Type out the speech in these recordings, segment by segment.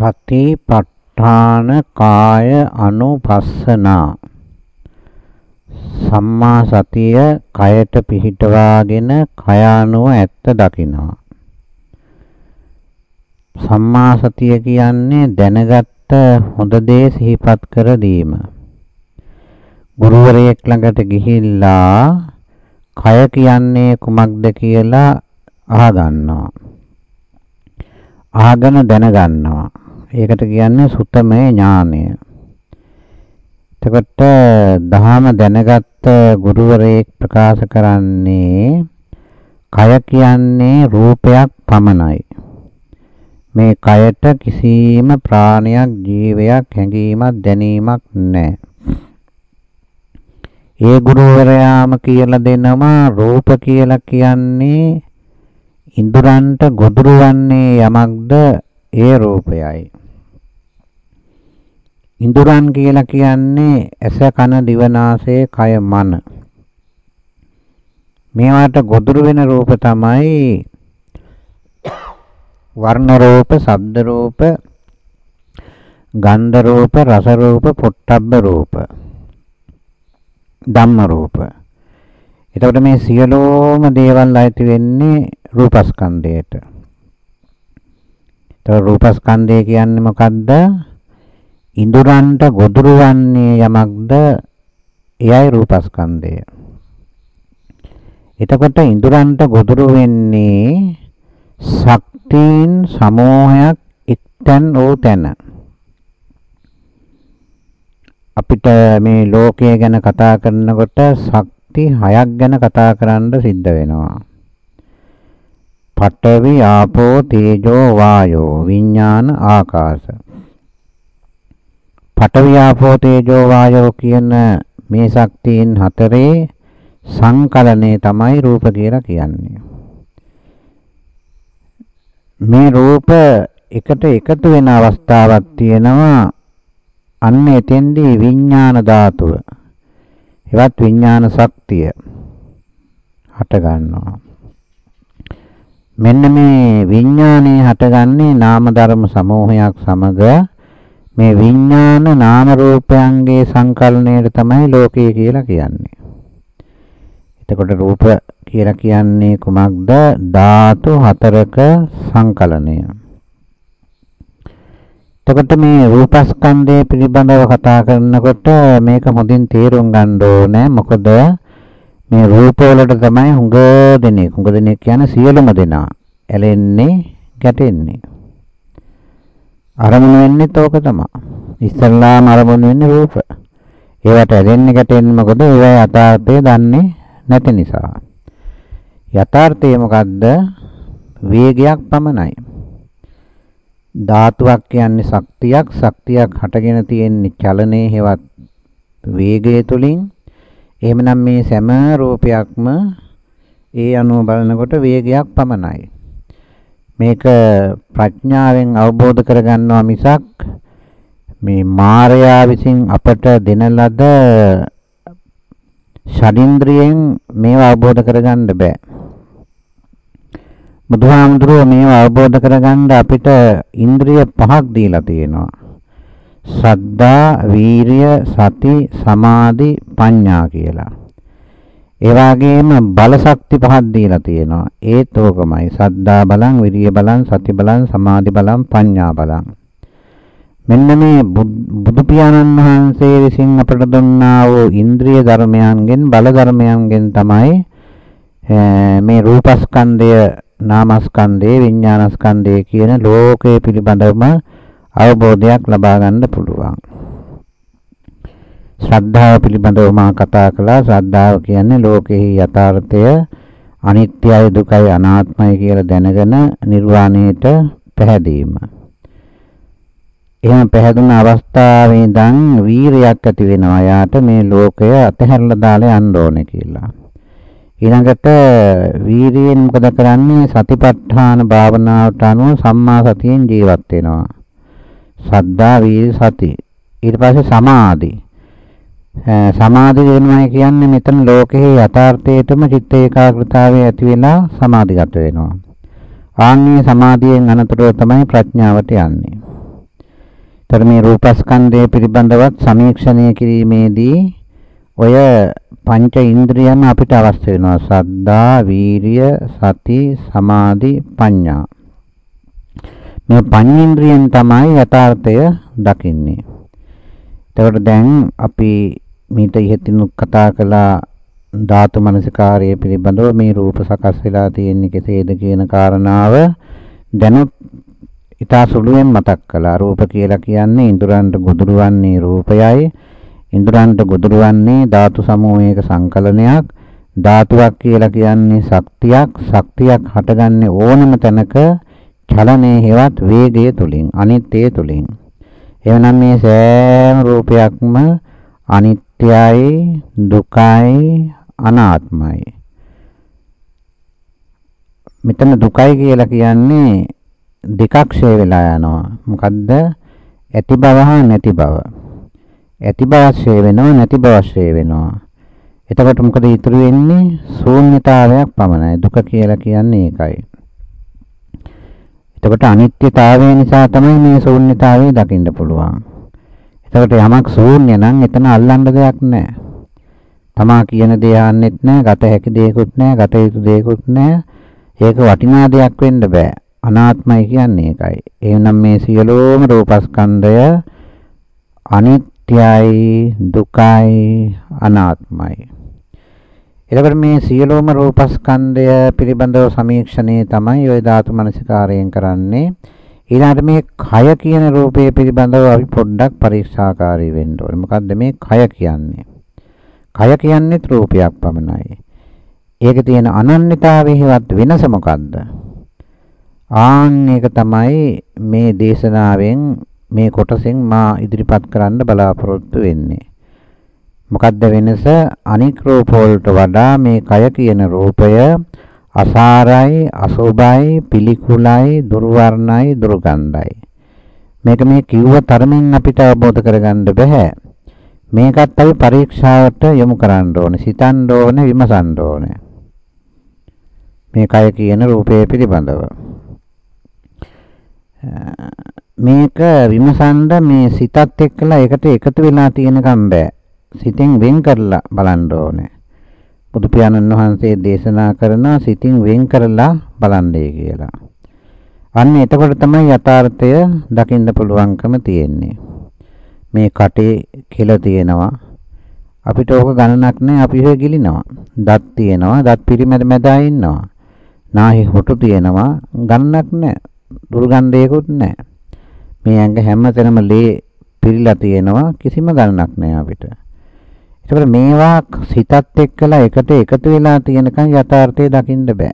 සතිපට්ඨාන කාය අනුපස්සනා. සම්මා සතිය කයට පිහිටවාගෙන කය අනුව ඇත්ත දකිනවා. සම්මා සතිය කියන්නේ දැනගත්ත හොඳ දේ සිහිපත් කර දීම. ගුරුවරයෙක් ළඟට ගිහිල්ලා කය කියන්නේ කුමක්ද කියලා අහගන්නවා. අහගෙන දැනගන්නවා. ඒකට කියන්නේ සුතමේ ඥානය. එතකොට දහම දැනගත්ත ගුරුවරයෙක් ප්‍රකාශ කරන්නේ කය කියන්නේ රූපයක් පමණයි. මේ කයට කිසිම ප්‍රාණයක් ජීවයක් හැඟීමක් දැනීමක් නැහැ. ඒ ගුරුවරයාම කියලා දෙනවා රූප කියලා කියන්නේ ඉඳුරන්ට ගොදුරු වන්නේ යමක්ද ඒ රූපයයි. ඉඳුරන් කියලා කියන්නේ ඇස කන දිව නාසය කය මන. මේවට ගොදුරු වෙන රූප තමයි වර්ණ රූප, ශබ්ද රූප, ගන්ධ රූප, රස රූප, පොට්ටබ්බ රූප, ධම්ම රූප. එතකොට මේ සියලුම දේවල් අයිති වෙන්නේ රූපස්කන්ධයට. ඒතර රූපස්කන්ධය කියන්නේ මොකද්ද? ඉඳුරන්ට ගොදුරු වන්නේ යමක්ද? එයයි රූපස්කන්ධය. එතකොට ඉඳුරන්ට ගොදුරු වෙන්නේ ශක්තියින් සමෝහයක් එක්තැන් වූ තැන. අපිට මේ ලෝකය ගැන කතා කරනකොට ශක්ති හයක් ගැන කතා කරන්න සිද්ධ වෙනවා. පඨවි ආපෝ තේජෝ වායෝ විඥාන ආකාශ පඨවි ආපෝ තේජෝ වායෝ කියන මේ ශක්තියින් හතරේ සංකලනය තමයි රූප කියලා කියන්නේ. මේ රූප එකට එකතු වෙන අවස්ථාවක් තියෙනවා අන්න එතෙන්දී විඥාන ධාතුව. එවත් විඥාන ශක්තිය. හට ගන්නවා. මෙන්න මේ විඥානයේ හටගන්නේ නාම ධර්ම සමූහයක් සමග මේ විඥාන නාම රූපයන්ගේ සංකල්පණයට තමයි ලෝකය කියලා කියන්නේ. එතකොට රූප කියලා කියන්නේ කුමක්ද? ධාතු හතරක සංකලනය. එතකොට මේ රූපස්කන්ධය පිළිබඳව කතා කරනකොට මේක හොඳින් තේරුම් ගන්න ඕනේ. මොකද මේ රූපවලට තමයි හුඟ දෙනෙක් හුඟ දෙනෙක් කියන්නේ සියලුම දෙනා ඇලෙන්නේ ගැටෙන්නේ අරමුණු වෙන්නේත් ඕක තමයි. ඉස්සල්ලාම අරමුණු වෙන්නේ රූප. ඒවට ඇලෙන්නේ ගැටෙන්නේ මොකද? ඒවා යථාර්ථය දන්නේ නැති නිසා. යථාර්ථය මොකද්ද? වේගයක් පමණයි. ධාතුවක් කියන්නේ ශක්තියක්. ශක්තියක් හටගෙන තියෙන්නේ චලනයේ හෙවත් වේගය තුලින්. එහෙමනම් මේ සෑම රූපයක්ම ඒ අනුව බලනකොට වේගයක් පමණයි. මේක ප්‍රඥාවෙන් අවබෝධ කරගන්නවා මිසක් මේ මායя විසින් අපට දෙන ලද ෂඩින්ද්‍රියෙන් මේව අවබෝධ කරගන්න බෑ. බුදුහාමුදුරුවෝ මේව අවබෝධ කරගන්න අපිට ඉන්ද්‍රිය පහක් දීලා තියෙනවා. සද්දා, වීරිය, සති, සමාධි, ප්‍රඥා කියලා. ඒ වගේම බල ශක්ති පහක් දීලා තියෙනවා. ඒත් ඕකමයි. සද්දා බලං, විරිය බලං, සති බලං, සමාධි බලං, ප්‍රඥා බලං. මෙන්න මේ බුදු පියාණන් වහන්සේ විසින් අපට දුන්නා වූ ඉන්ද්‍රිය ධර්මයන්ගෙන් බල ධර්මයන්ගෙන් තමයි මේ රූපස්කන්ධය, නාමස්කන්ධය, විඥානස්කන්ධය කියන ලෝකයේ පිළිබඳවම අවබෝධයක් ලබා ගන්න පුළුවන්. ශ්‍රද්ධාව පිළිබඳව මා කතා කළා. ශ්‍රද්ධාව කියන්නේ ලෝකෙහි යථාර්ථය අනිත්‍යයි දුකයි අනාත්මයි කියලා දැනගෙන නිර්වාණයට පැහැදීම. එහෙම පැහැදුන අවස්ථාවේ ඉඳන් වීරයක් ඇති වෙනවා. යාට මේ ලෝකය අතහැරලා දාලා යන්න ඕනේ කියලා. ඊළඟට වීරියෙන් මොකද කරන්නේ? සතිපට්ඨාන භාවනාවට අනුව සම්මා සතියෙන් ජීවත් වෙනවා. සද්දා වීර්ය සති ඊට පස්සේ සමාධි සමාධි වෙනවා කියන්නේ මෙතන ලෝකයේ යථාර්ථයටම චිත්ත ඒකාග්‍රතාවය ඇති වෙලා සමාධිගත වෙනවා ආන්නේ සමාධියෙන් අනතුරුව තමයි ප්‍රඥාවට යන්නේ තර මේ රූපස්කන්ධය පිළිබඳවත් සමීක්ෂණය කිරීමේදී ඔය පංච ඉන්ද්‍රියම අපිට අවශ්‍ය වෙනවා. සද්ධා, වීරිය, සති, සමාධි, ප්‍රඥා. මේ පඤ්චේන්ද්‍රියෙන් තමයි යථාර්ථය දකින්නේ. එතකොට දැන් අපි මීට ඉහතිනුත් කතා කළා ධාතු මනසිකාරය පිළිබඳව මේ රූප සකස් වෙලා තියෙන්නේ කෙසේද කියන කාරණාව දැනුත් ඊට සුළුවෙන් මතක් කළා. රූප කියලා කියන්නේ ඉඳුරන්ට ගොදුරු වන්නේ රූපයයි. ඉඳුරන්ට ගොදුරු වන්නේ ධාතු සමූහයක සංකලනයක්. ධාතුවක් කියලා කියන්නේ ශක්තියක්. ශක්තියක් හටගන්නේ ඕනම තැනක චලනයේ හේවත් වේගය තුලින්, අනිත්‍යය තුලින්. එවනම් මේ සෑම රූපයක්ම අනිත්‍යයි, දුකයි, අනාත්මයි. මෙතන දුකයි කියලා කියන්නේ දෙකක් ෂේ වෙලා යනවා. මොකද්ද? ඇති බව හා නැති බව. ඇති බව ෂේ වෙනවා නැති බව ෂේ වෙනවා. එතකොට මොකද ඉතුරු වෙන්නේ? ශූන්‍යතාවයක් පමණයි. දුක කියලා කියන්නේ ඒකයි. එතකොට අනිත්‍යතාවය නිසා තමයි මේ ශූන්‍යතාවය දකින්න පුළුවන්. එතකොට යමක් ශූන්‍ය නම් එතන අල්ලන්න දෙයක් නැහැ. තමා කියන දේ අහන්නෙත් නැහැ, ගත හැකි දෙයක්වත් නැහැ, ගත යුතු දෙයක්වත් නැහැ. ඒක වටිනා දෙයක් වෙන්න බෑ. අනාත්මයි කියන්නේ ඒකයි. එහෙනම් මේ සියලුම රූපස්කන්ධය අනිත්‍යයි, දුකයි, අනාත්මයි. එතකොට මේ සියලුම රූපස්කන්ධය පිළිබඳව සමීක්ෂණය තමයි ওই ධාතු මනසිකාරයෙන් කරන්නේ. ඊළඟට මේ කය කියන රූපය පිළිබඳව අපි පොඩ්ඩක් පරීක්ෂාකාරී වෙන්න ඕනේ. මොකද්ද මේ කය කියන්නේ? කය කියන්නේ රූපයක් පමණයි. ඒකේ තියෙන අනන්‍යතාවයේවත් වෙනස මොකද්ද? ආන් එක තමයි මේ දේශනාවෙන් මේ කොටසෙන් මා ඉදිරිපත් කරන්න බලාපොරොත්තු වෙන්නේ. මොකද්ද වෙනස? අනික් රූප වලට වඩා මේ කය කියන රූපය අසාරයි, අසෝභයි, පිළිකුලයි, දුර්වර්ණයි, දුර්ගන්ධයි. මේක මේ කිව්ව තරමින් අපිට අවබෝධ කරගන්න බෑ. මේකත් අපි පරීක්ෂාවට යොමු කරන්න ඕනේ, සිතන්න ඕනේ, විමසන්න ඕනේ. මේ කය කියන රූපය පිළිබඳව. මේක විමසන්න මේ සිතත් එක්කලා එකට එකතු වෙලා තියෙනකම් බෑ. සිතෙන් වෙන් කරලා බලන්න ඕනේ. බුදු පියාණන් වහන්සේ දේශනා කරන සිතින් වෙන් කරලා බලන්නේ කියලා. අන්න එතකොට තමයි යථාර්ථය දකින්න පුළුවන්කම තියෙන්නේ. මේ කටේ කෙල තියෙනවා. අපිට ඕක ගණනක් නැහැ අපි ඒක ගිලිනවා. දත් තියෙනවා. දත් පිරිමැද මැදා ඉන්නවා. නාහි හොටු තියෙනවා. ගණනක් නැහැ. දුර්ගන්ධයකුත් නැහැ. මේ ඇඟ හැමතැනම ලේ පිරීලා තියෙනවා කිසිම ගණනක් නැහැ අපිට. ඒකවල මේවා සිතත් එක්කලා එකට එකතු වෙලා තියෙනකන් යථාර්ථය දකින්න බෑ.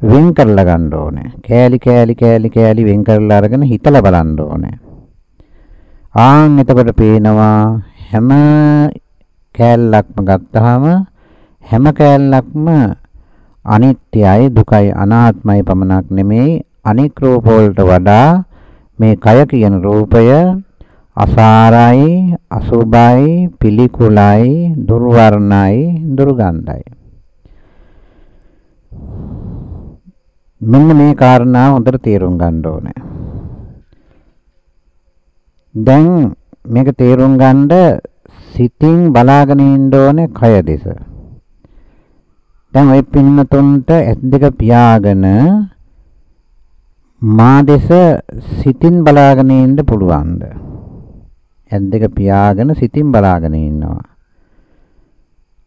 වෙන් කරලා ගන්න ඕනේ. කෑලි කෑලි කෑලි කෑලි වෙන් කරලා අරගෙන හිතලා බලන්න ඕනේ. ආන් එතකොට පේනවා හැම කෑල්ලක්ම ගත්තාම හැම කෑල්ලක්ම අනිත්‍යයි දුකයි අනාත්මයි පමණක් නෙමෙයි අනික් රූප වලට වඩා මේ කය කියන රූපය අසාරයි අසුභයි පිළිකුලයි දුර්වර්ණයි දුර්ගන්ධයි. මෙන්න මේ කාරණා හොඳට තේරුම් ගන්න ඕනේ. දැන් මේක තේරුම් ගන්න සිතින් බලාගෙන ඉන්න ඕනේ කය දෙස. දැන් ওই පින්නතුන්ට ඇස් දෙක පියාගෙන මා දෙස සිතින් බලාගෙන ඉන්න පුළුවන්ද? ඇස් දෙක පියාගෙන සිතින් බලාගෙන ඉන්නවා.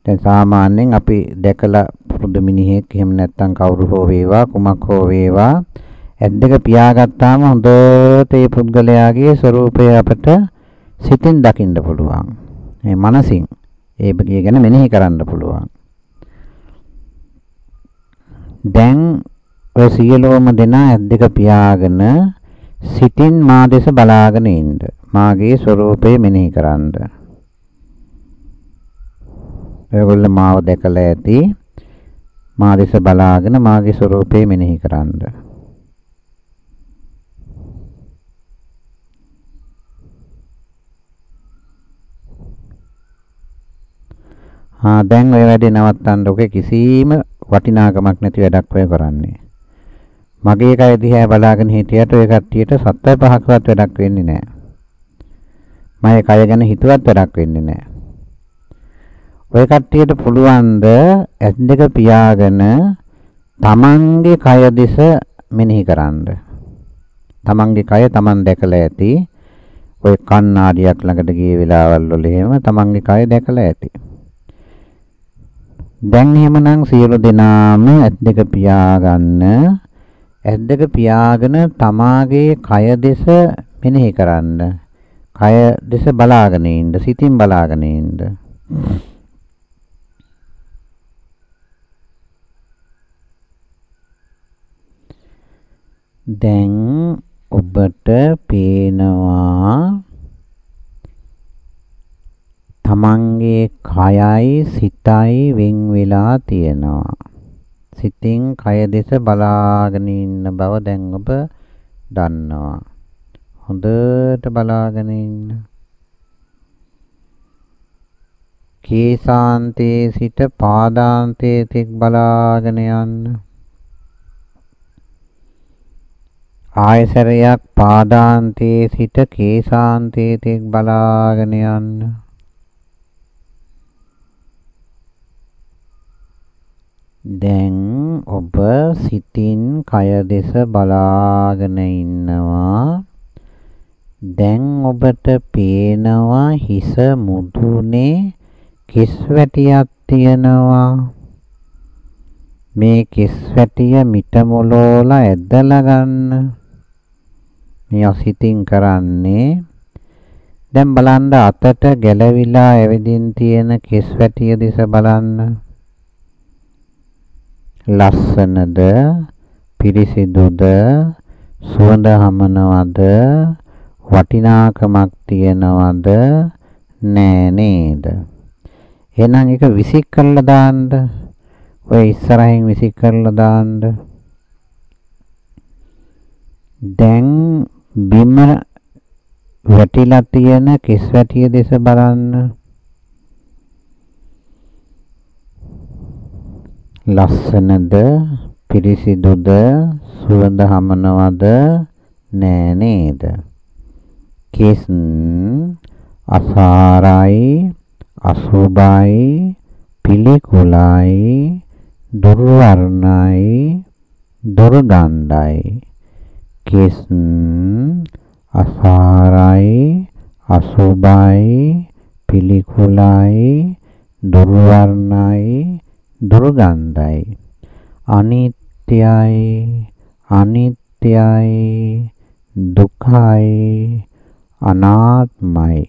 දැන් සාමාන්‍යයෙන් අපි දැකලා පුරුදු මිනිහෙක් එහෙම නැත්නම් කවුරු හෝ වේවා කුමක් හෝ වේවා ඇස් දෙක පියාගත්තාම හොඳට ඒ පුද්ගලයාගේ ස්වરૂපය අපට සිතින් දකින්න පුළුවන්. මේ මනසින් ඒ ගැන මෙනෙහි කරන්න පුළුවන්. දැන් ඔය සියලුම දෙනා ඇස් දෙක පියාගෙන සිතින් මා දෙස බලාගෙන ඉන්න. මාගේ ස්වરૂපය මෙනෙහි කරන්න. ඔයගොල්ලෝ මාව දැකලා ඇති. මා දෙස බලාගෙන මාගේ ස්වરૂපය මෙනෙහි කරන්න. ආ දැන් ඔය වැඩේ නවත්තන්න ඔකේ කිසිම වටිනාකමක් නැති වැඩක් ඔය කරන්නේ. මගේ කය දිහා බලාගෙන හිටියට ඔය කට්ටියට සත්‍ය පහක්වත් වැඩක් වෙන්නේ නැහැ. මම කය ගැන හිතුවත් වැඩක් වෙන්නේ නැහැ. ඔය කට්ටියට පුළුවන් ද ඇස් දෙක පියාගෙන තමන්ගේ කය දෙස මෙනෙහි කරන්න. තමන්ගේ කය තමන් දැකලා ඇති. ඔය කණ්ණාඩියක් ළඟට ගිය වෙලාවල් වල එහෙම තමන්ගේ කය දැකලා ඇති. දැන් එහෙමනම් සියලු දෙනාම ඇස් දෙක පියාගන්න ඇස් දෙක පියාගෙන තමාගේ කය දෙස මෙනෙහි කරන්න. කය දෙස බලාගෙන ඉන්න, සිතින් බලාගෙන ඉන්න. දැන් ඔබට පේනවා තමන්ගේ කයයි සිතයි වෙන් වෙලා තියෙනවා. සිතින් කය දෙස බලාගෙන ඉන්න බව දැන් ඔබ දන්නවා. හොඳට බලාගෙන ඉන්න. කේසාන්තයේ සිට පාදාන්තයේ තෙක් බලාගෙන යන්න. ආයසරයක් පාදාන්තයේ සිට කේසාන්තයේ තෙක් බලාගෙන යන්න. දැන් ඔබ සිතින් කය දෙස බලාගෙන ඉන්නවා. දැන් ඔබට පේනවා හිස මුදුනේ කිස් වැටියක් තියෙනවා. මේ කිස් වැටිය මිට මොලෝලා ඇදලා ගන්න. මේ අසිතින් කරන්නේ දැන් බලන්න අතට ගැලවිලා ඇවිදින් තියෙන කිස් වැටිය දිස බලන්න. ලස්සනද පිරිසිදුද සුවඳ හමනවද වටිනාකමක් තියනවද? නෑ නේද? එහෙනම් ඒක විසික් කරලා දාන්න. ඔය ඉස්සරහින් විසික් කරලා දාන්න. දැන් බිම වැටිලා තියෙන කිස් වැටිය දෙස බලන්න. ලස්සනද පිරිසිදුද සුවඳ හමනවද? නෑ නේද? කෙස් අසාරයි අසුභයි පිළිකුලයි දුර්වර්ණයි දුර්ගන්ධයි. කෙස් අසාරයි අසුභයි පිළිකුලයි දුර්වර්ණයි දුර්ගන්ධයි. අනිත්‍යයි අනිත්‍යයි දුක්ඛයි අනාත්මයි.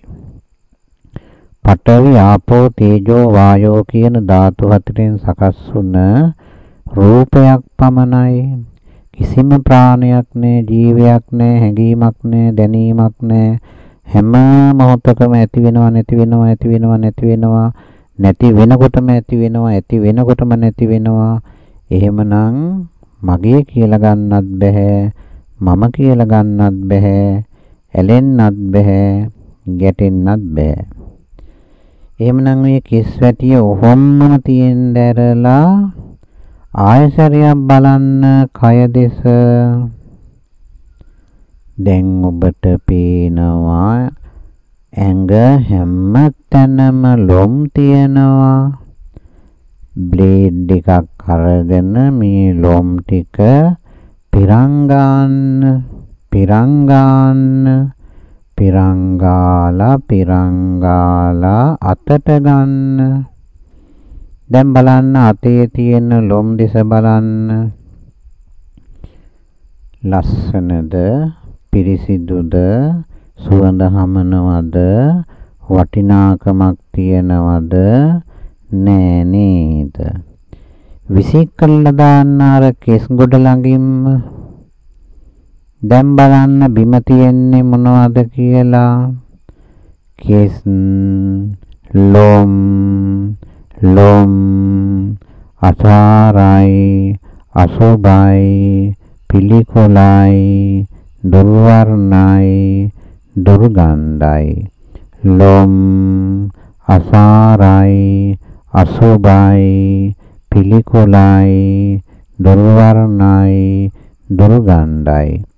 පඨවි ආපෝ තේජෝ වායෝ කියන ධාතු හතරෙන් සකස් වුණ රූපයක් පමණයි. කිසිම ප්‍රාණයක් නෑ ජීවයක් නෑ හැඟීමක් නෑ දැනීමක් නෑ. හැම මොහොතකම ඇති වෙනවා නැති වෙනවා ඇති වෙනවා නැති වෙනවා. නැති වෙනකොටම ඇති වෙනවා ඇති වෙනකොටම නැති වෙනවා. එහෙමනම් මගේ කියලා ගන්නත් බෑ මම කියලා ගන්නත් බෑ ඇලෙන්නත් බෑ ගැටෙන්නත් බෑ එහෙමනම් මේ කිස් වැටිය ඔහොම්ම තියෙන්න ඇරලා ආයසරයක් බලන්න කය දෙස. දැන් ඔබට පේනවා ඇඟ හැම තැනම ලොම් තියෙනවා. බ්ලේඩ් එකක් අරගෙන මේ ලොම් ටික පිරංගාන්න. පිරංගාන්න පිරංගාලා පිරංගාලා අතට ගන්න. දැන් බලන්න අතේ තියෙන ලොම් දෙස බලන්න. ලස්සනද පිරිසිදුද සුවඳ හමනවද වටිනාකමක් තියනවද නෑ නේද විසික් කළා දාන්න අර කෙස් ගොඩ ළඟින්ම දැන් බලන්න බිම තියෙන්නේ මොනවද කියලා. කෙස් ලොම් ලොම් අසාරයි අසුභයි පිළිකුලයි දුර්වර්ණයි දුර්ගන්ධයි. ලොම් අසාරයි අසුභයි පිළිකුලයි දුර්වර්ණයි දුර්ගන්ධයි.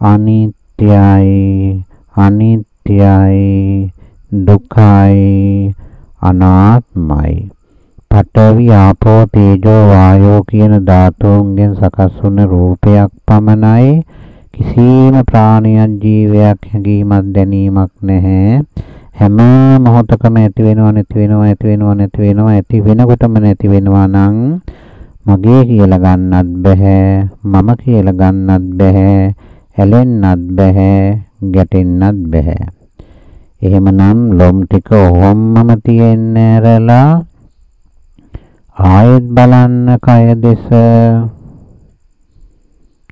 අනිත්‍යයි අනිත්‍යයි දුකයි අනාත්මයි. පඨවි ආපෝ තේජෝ වායෝ කියන ධාතුන්ගෙන් සකස් වුණ රූපයක් පමණයි. කිසිම ප්‍රාණියක් ජීවයක් හැඟීමක් දැනීමක් නැහැ. හැම මොහොතකම ඇති වෙනව නැති වෙනව ඇති වෙනව නැති වෙනව ඇති වෙනකොටම නැති වෙනවා නම් මගේ කියලා ගන්නත් බෑ මම කියලා ගන්නත් බෑ ඇලෙන්නත් බෑ ගැටෙන්නත් බෑ එහෙමනම් ලොම් ටික ඔහොමම තියෙන්න ඇරලා ආයෙත් බලන්න කය දෙස.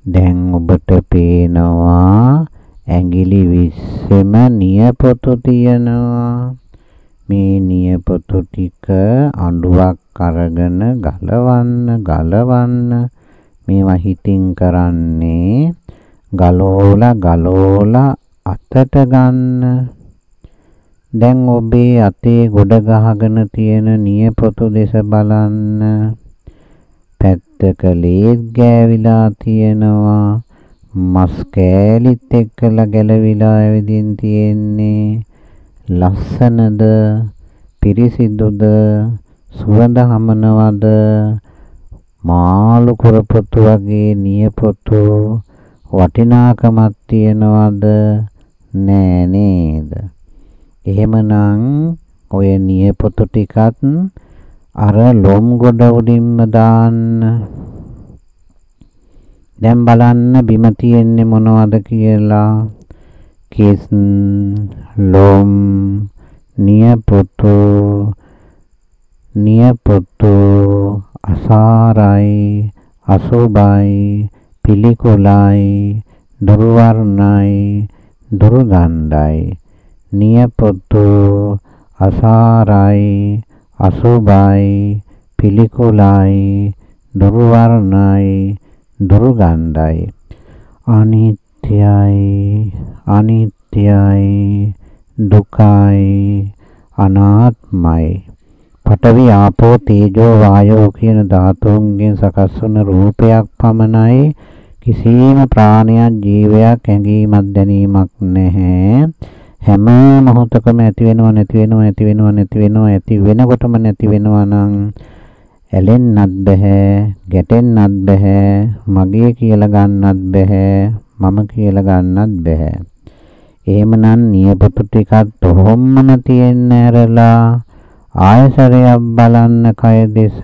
දැන් ඔබට පේනවා ඇඟිලි 20ෙම නියපොතු තියෙනවා. මේ නියපොතු ටික අඬුවක් අරගෙන ගලවන්න ගලවන්න මේවා හිතින් කරන්නේ ගලෝලා ගලෝලා අතට ගන්න දැන් ඔබේ අතේ ගොඩ ගහගෙන තියෙන නියපොතු දෙස බලන්න. පැත්තක ලේත් ගෑවිලා තියෙනවා. මස් කෑලිත් එක්කලා ගැලවිලා ඇවිදින් තියෙන්නේ. ලස්සනද පිරිසිදුද සුවඳ හමනවද මාළු කරපොතු වගේ නියපොතු වටිනාකමක් තියනවද නෑ නේද එහෙමනම් ඔය නියපොතු ටිකත් අර ලොම් ගොඩ උඩින්ම දාන්න. දැන් බලන්න බිම තියෙන්නේ මොනවද කියලා. කිස් ලොම් නියපොතු නියපොතු අසාරයි අසුබයි පිළිකුලයි දුර්වර්ණයි දුර්ගන්ධයි නියපොතු අසාරයි අසුබයි පිළිකුලයි දුර්වර්ණයි දුර්ගන්ධයි. අනිත්‍යයි අනිත්‍යයි දුකයි අනාත්මයි. පඨවි ආපෝ තේජෝ වායෝ කියන ධාතුන්ගෙන් සකස් වන රූපයක් පමණයි කිසිම ප්‍රාණයක් ජීවයක් ඇඟීමක් දැනීමක් නැහැ. හැම මොහොතකම ඇති වෙනව නැති වෙනව ඇති වෙනව නැති වෙනව ඇති වෙනකොටම නැති වෙනවා නම් ඇලෙන්නත් බෑ ගැටෙන්නත් බෑ මගේ කියලා ගන්නත් බෑ මම කියලා ගන්නත් බෑ එහෙමනම් නියපොතු ටිකක් තොහොම්මම තියෙන්න ඇරලා ආයසරයක් බලන්න කය දෙස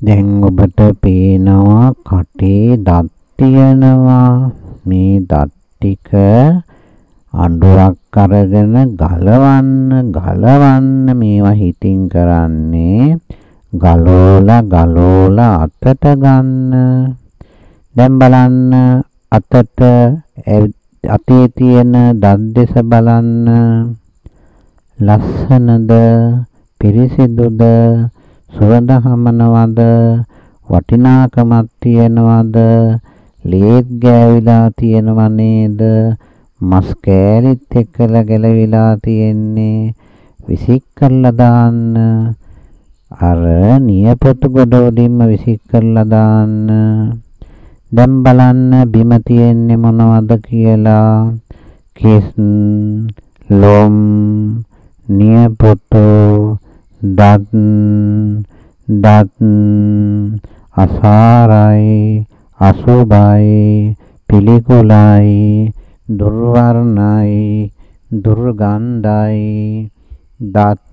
දැන් ඔබට පේනවා කටේ දත් තියෙනවා. මේ දත් ටික අඬුවක් අරගෙන ගලවන්න ගලවන්න මේවා හිතින් කරන්නේ ගලෝලා ගලෝලා අතට ගන්න. දැන් බලන්න අතට අතේ තියෙන දත් දෙස බලන්න. ලස්සනද පිරිසිදුද සුවඳ හමනවද වටිනාකමක් තියනවද ලේත් ගෑවිලා තියෙනව නේද? මස් කෑලිත් එක්කලා ගැලවිලා තියෙන්නේ. විසික් කරලා දාන්න. අර නියපොතු ගොඩ වලින්ම විසික් කරලා දාන්න. දැන් බලන්න බිම තියෙන්නේ මොනවද කියලා. කිස් ලොම් නියපොතු දත් දත් අසාරයි අසුභයි පිළිකුලයි දුර්වර්ණයි දුර්ගන්ධයි දත්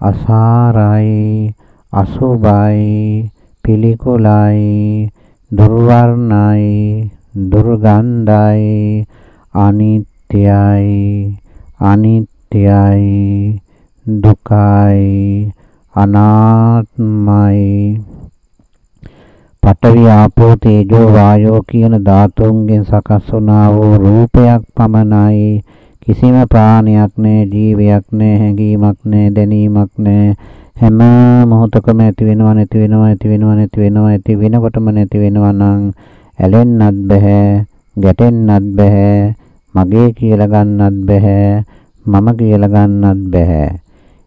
අසාරයි අසුභයි පිළිකුලයි දුර්වර්ණයි දුර්ගන්ධයි අනිත්‍යයි අනිත්‍යයි. දුකයි අනාත්මයි. පඨවි ආපෝ තේජෝ වායෝ කියන ධාතුන්ගෙන් සකස් වුණා වූ රූපයක් පමණයි. කිසිම ප්‍රාණයක් නැහැ ජීවයක් නැහැ හැඟීමක් නැහැ දැනීමක් නැහැ හැම මොහොතකම ඇති වෙනව නැති වෙනව ඇති වෙනව නැති වෙනව ඇති වෙනකොටම නැති වෙනවා නම් ඇලෙන්නත් බෑ ගැටෙන්නත් බෑ මගේ කියලා ගන්නත් බෑ මම කියලා ගන්නත් බෑ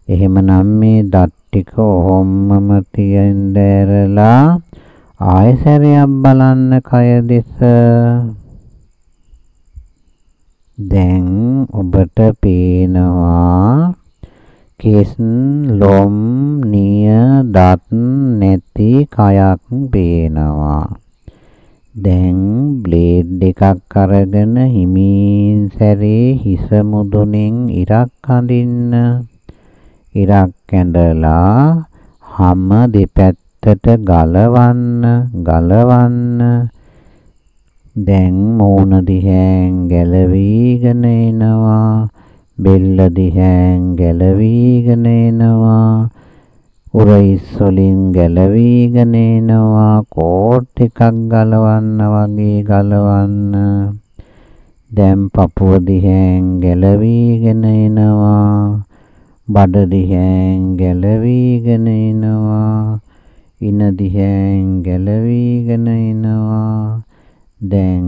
එහෙමනම් මේ දත් ටික ඔහොමම තියෙන්දරලා ආයසරයක් බලන්න කය දෙස. දැන් ඔබට පේනවා කෙස් ලොම් නිය දත් නැති කයක් පේනවා. දැන් බ්ලේඩ් එකක් අරගෙන හිමින් සැරේ හිස මුදුනෙන් ඉරක් අඳින්න. ඉරක් ඇඳලා හැම දෙපැත්තට ගලවන්න ගලවන්න. දැන් මූණ දිහෙන් ගැලවිගෙන එනවා බෙල්ල දිහෙන් ගැලවිගෙන එනවා උරයිස් වලින් ගැලවිගෙන එනවා කෝට් එකක් ගලවන්න වගේ ගලවන්න. දැන් පපුව දිහෙන් ගැලවිගෙන එනවා. බඩ දිහෙන් ගැලවිගෙන එනවා. ඉන දිහෙන් ගැලවිගෙන එනවා. දැන්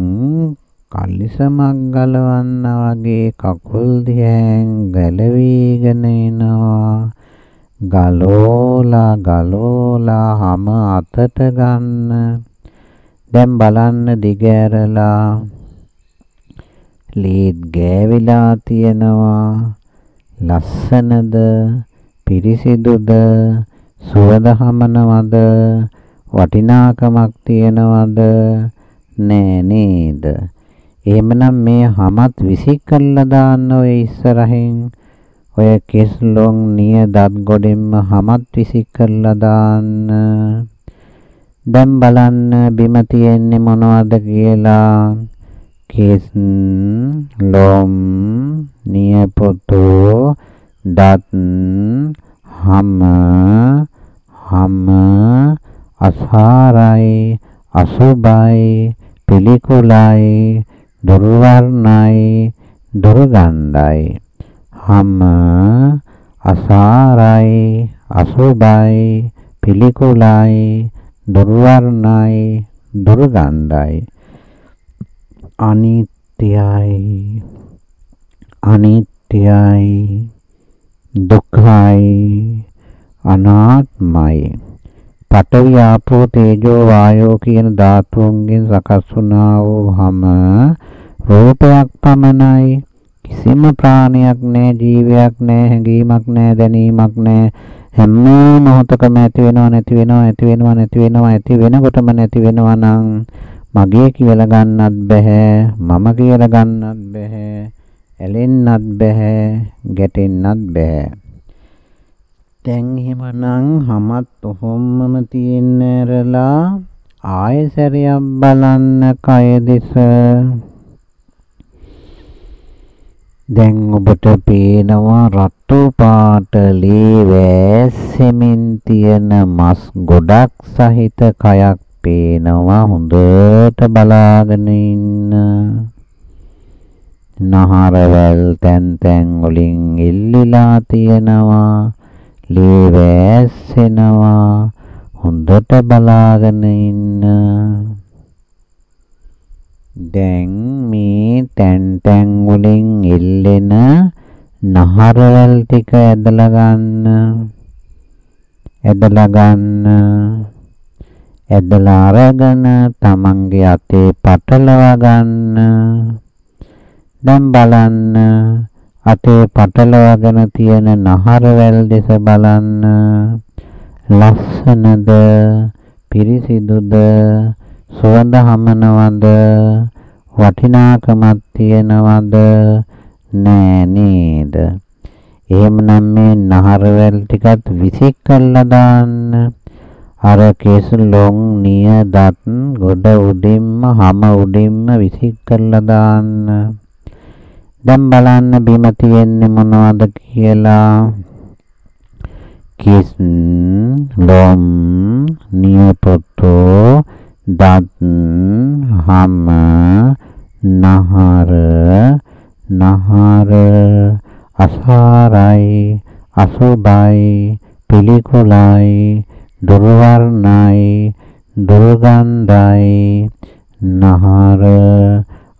කල්ලිසමක් ගලවන්න වගේ කකුල් දිහෙන් ගැලවිගෙන එනවා. ගලෝලා ගලෝලා හැම අතට ගන්න. දැන් බලන්න දිගෑරලා ලීඩ් ගෑවිලා තියෙනවා. ලස්සනද පිරිසිදුද සුවඳ හමනවද වටිනාකමක් තියනවද? නෑ නේද? එහෙමනම් මේ හැමත් විසික් කරලා දාන්න ඔය ඉස්සරහින්. ඔය කෙස්ලොන් නිය දත් ගොඩෙන්ම හැමත් විසික් කරලා දාන්න. දැන් බලන්න බිම තියෙන්නේ මොනවද කියලා. කෙස් ලොම් නිය පොතෝ දත් හම හම අසාරයි අසුබයි පිළිකුලයි දුර්වර්ණයි දුර්ගන්ධයි හම අසාරයි අසුබයි පිළිකුලයි දුර්වර්ණයි දුර්ගන්ධයි අනිත්‍යයි. අනිත්‍යයි. දුක්ඛයි. අනාත්මයි. පඨවි ආපෝ තේජෝ වායෝ කියන ධාතුන්ගෙන් සකස් වුණා වූ හැම රූපයක් පමණයි. කිසිම ප්‍රාණයක් නැහැ ජීවයක් නැහැ හැඟීමක් නැහැ දැනීමක් නැහැ. හැම මොහොතකම ඇති වෙනව නැති වෙනව ඇති වෙනව නැති වෙනව ඇති වෙනකොටම නැති වෙනවා නම් මගේ කියලා ගන්නත් බෑ මම කියලා ගන්නත් බෑ ඇලෙන්නත් බෑ ගැටෙන්නත් බෑ දැන් එහෙමනම් හැමත් ඔහොමම තියෙන්න ඇරලා ආයසරයක් බලන්න කය දෙස. දැන් ඔබට පේනවා රතු පාට ලේ වැස්සෙමින් තියෙන මස් ගොඩක් සහිත කයක්. පේනවා හොඳට බලාගෙන ඉන්න. නහරවල් තැන් තැන් වලින් එල්ලිලා තියෙනවා. ලේ වැස්සෙනවා හොඳට බලාගෙන ඉන්න. දැන් මේ තැන් තැන් වලින් එල්ලෙන නහරවල් ටික ඇදලා ගන්න. ඇදලා ගන්න. ඇදලා අරගෙන තමන්ගේ අතේ පටලවා ගන්න. දැන් බලන්න අතේ පටලවාගෙන තියෙන නහරවැල් දෙස බලන්න. ලස්සනද පිරිසිදුද සුවඳ හමනවද වටිනාකමක් තියනවද නෑ නේද? එහෙමනම් මේ නහරවැල් ටිකත් විසික් කරලා දාන්න. අර කෙස් ලොන් නිය දත් ගොඩ උඩින්ම හැම උඩින්ම විසික් කරලා දාන්න. දැන් බලන්න බිම තියෙන්නේ මොනවද කියලා. කිස් ලොම් නියපොතෝ දත් හම නහර නහර අසාරයි අසුබයි පිළිකුලයි දුර්වර්ණයි දුර්ගන්ධයි නහර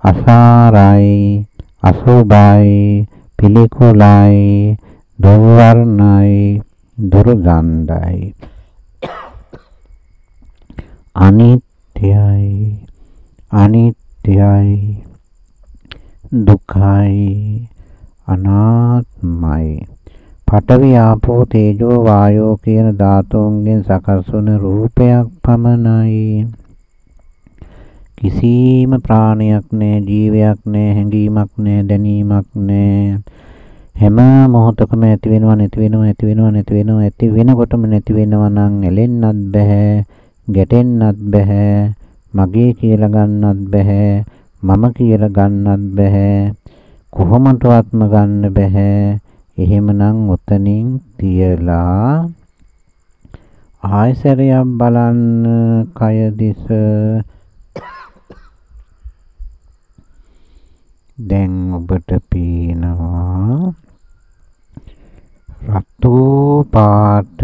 අසාරයි අසුභයි පිළිකුලයි දුර්වර්ණයි දුර්ගන්ධයි. අනිත්‍යයි අනිත්‍යයි දුකයි අනාත්මයි. පඨවි ආපෝ තේජෝ වායෝ කියන ධාතුන්ගෙන් සකස් වන රූපයක් පමණයි. කිසිම ප්‍රාණයක් නැහැ ජීවයක් නැහැ හැඟීමක් නැහැ දැනීමක් නැහැ. හැම මොහොතකම ඇති වෙනවා නැති වෙනවා ඇති වෙනවා නැති වෙනවා ඇති වෙනකොටම නැති වෙනවා නම් එලෙන්නත් බෑ ගැටෙන්නත් බෑ මගේ කියලා ගන්නත් බෑ මම කියලා ගන්නත් බෑ කොහොමදවත්ම ගන්න බෑ එහෙමනම් උතනින් තියලා ආයසරයක් බලන්න කය දිස. දැන් ඔබට පේනවා රතු පාට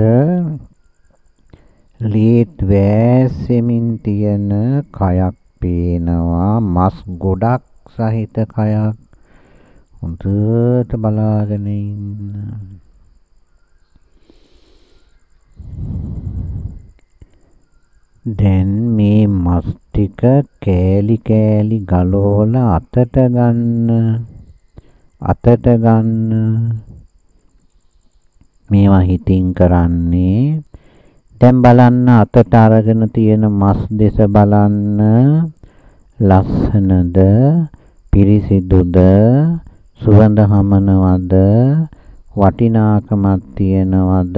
ලීත් වැස්සෙමින් තියෙන කයක් පේනවා මස් ගොඩක් සහිත කයක්. හොඳට බලාගෙන ඉන්න. දැන් මේ මස් ටික කෑලි කෑලි ගලවලා අතට ගන්න අතට ගන්න. මේවා හිතින් කරන්නේ දැන් බලන්න අතට අරගෙන තියෙන මස් දෙස බලන්න. ලස්සනද පිරිසිදුද? සුවඳ හමනවද? වටිනාකමක් තියනවද?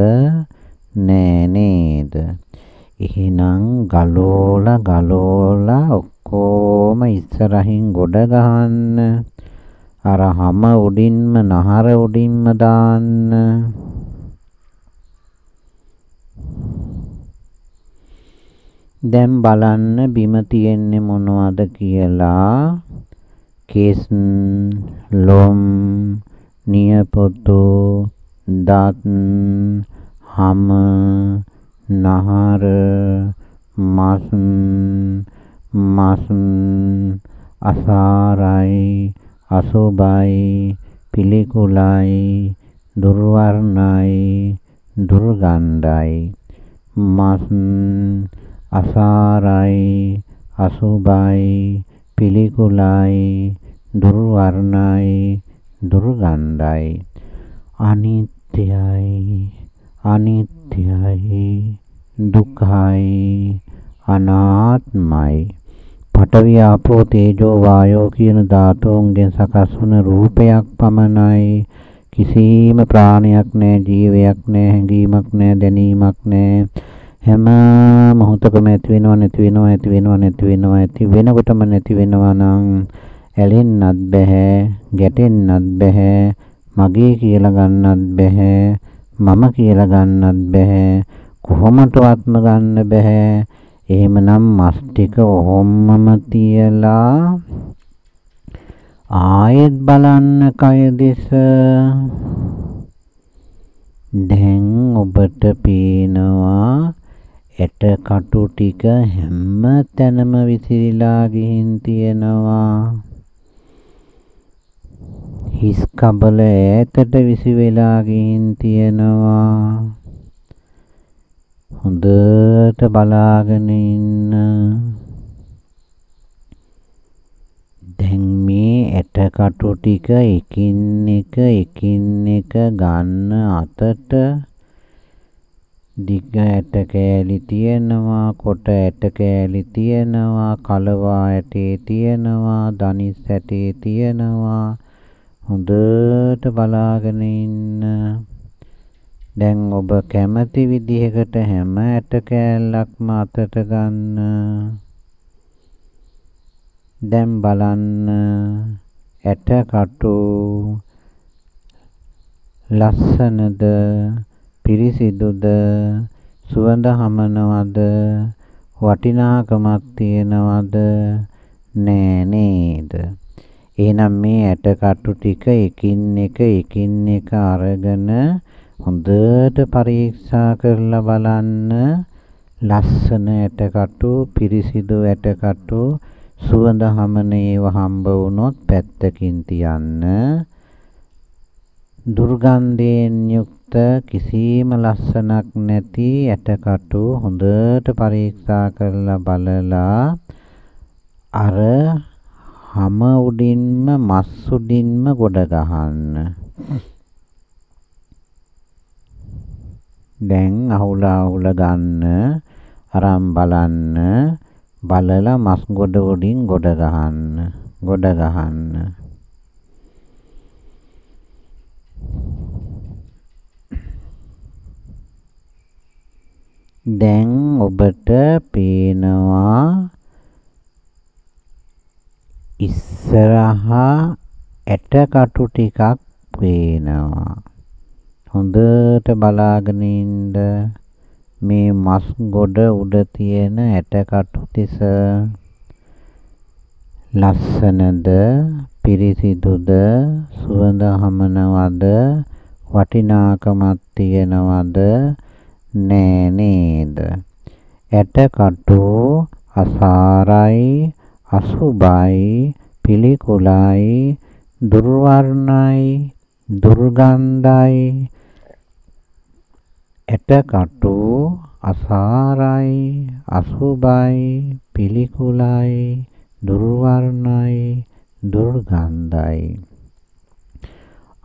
නෑ නේද? එහෙනම් ගලෝලා ගලෝලා ඔක්කොම ඉස්සරහින් ගොඩ ගහන්න. අර හැම උඩින්ම නහර උඩින්ම දාන්න. දැන් බලන්න බිම තියෙන්නේ මොනවද කියලා. කේස් ලොම් නියපොතු දත් හම නහර මස් මස් අසාරයි අසුබයි පිළිකුලයි දුර්වර්ණයි දුර්ගන්ධයි මස් අසාරයි අසුබයි පිළිකුලයි දුර්වර්ණයි දුර්ගන්ධයි. අනිත්‍යයි අනිත්‍යයි දුක්ඛයි අනාත්මයි. පඨවි ආපෝ තේජෝ වායෝ කියන ධාතුන්ගෙන් සකස් වන රූපයක් පමණයි. කිසිම ප්‍රාණයක් නැහැ ජීවයක් නැහැ හැඟීමක් නැහැ දැනීමක් නැහැ හැම මොහොතකම ඇති වෙනව නැති වෙනව ඇති වෙනව නැති වෙනව ඇති වෙනකොටම නැති වෙනවා නම් ඇලෙන්නත් බෑ ගැටෙන්නත් බෑ මගේ කියලා ගන්නත් බෑ මම කියලා ගන්නත් බෑ කොහොමදවත්ම ගන්න බෑ එහෙමනම් මස් ටික ඔහොමම තියලා ආයෙත් බලන්න කය දෙස. දැන් ඔබට පේනවා ඇට කටු ටික හැම තැනම විසිරීලා ගිහින් තියෙනවා. හිස් කබල ඈතට විසි වෙලා ගිහින් තියෙනවා. හොඳට බලාගෙන ඉන්න. දැන් මේ ඇටකටු ටික එකින් එක එකින් එක ගන්න අතට දිග ඇට කෑලි තියෙනවා කොට ඇට කෑලි තියෙනවා කලවා ඇටේ තියෙනවා දනිස් ඇටේ තියෙනවා හොඳට බලාගෙන ඉන්න. දැන් ඔබ කැමති විදිහකට හැම ඇට කෑල්ලක්ම අතට ගන්න. දැන් බලන්න ඇට කටු ලස්සනද පිරිසිදුද? සුවඳ හමනවද? වටිනාකමක් තියනවද? නෑ නේද? එහෙනම් මේ ඇටකටු ටික එකින් එක එකින් එක අරගෙන හොඳට පරීක්ෂා කරලා බලන්න. ලස්සන ඇටකටු පිරිසිදු ඇටකටු සුවඳ හමන ඒව හම්බ වුණොත් පැත්තකින් තියන්න. දුර්ගන්ධයෙන් යුක්ත කිසිම ලස්සනක් නැති ඇටකටු හොඳට පරීක්ෂා කරලා බලලා අර හැම උඩින්ම මස් උඩින්ම ගොඩ ගහන්න. දැන් අහුල අහුල ගන්න අරන් බලන්න බලලා මස් ගොඩ උඩින් ගොඩ ගහන්න ගොඩ ගහන්න දැන් ඔබට පේනවා ඉස්සරහා ඇටකටු ටිකක් පේනවා. හොඳට බලාගෙන ඉන්න මේ මස් ගොඩ උඩ තියෙන ඇටකටු තිස ලස්සනද පිරිසිදුද සුවඳ හමනවද වටිනාකමක් තියනවද නෑ නේද? ඇටකටු අසාරයි අසුබයි පිළිකුලයි දුර්වර්ණයි දුර්ගන්ධයි. ඇටකටු අසාරයි අසුබයි පිළිකුලයි දුර්වර්ණයි දුර්ගන්ධයි.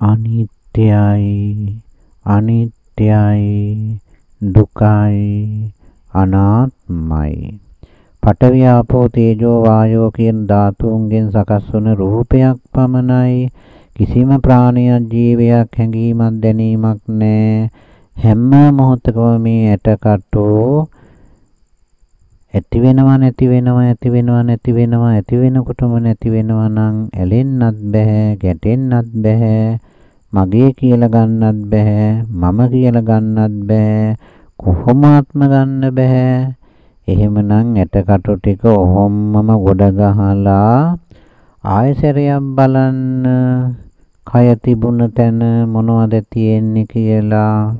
අනිත්‍යයි අනිත්‍යයි දුකයි අනාත්මයි. පඨවි ආපෝ තේජෝ වායෝ කියන ධාතුන්ගෙන් සකස් වන රූපයක් පමණයි. කිසිම ප්‍රාණියක් ජීවයක් හැඟීමක් දැනීමක් නැහැ. හැම මොහොතකම මේ ඇටකටු ඇති වෙනවා නැති වෙනවා ඇති වෙනවා නැති වෙනවා ඇති වෙනකොටම නැති වෙනවා නම් ඇලෙන්නත් බෑ ගැටෙන්නත් බෑ මගේ කියලා ගන්නත් බෑ මම කියලා ගන්නත් බෑ කොහොමාත්ම ගන්න බෑ එහෙමනම් ඇටකටු ටික ඔහොම්මම ගොඩ ගහලා ආයසරයක් බලන්න. කය තිබුණ තැන මොනවද තියෙන්නේ කියලා.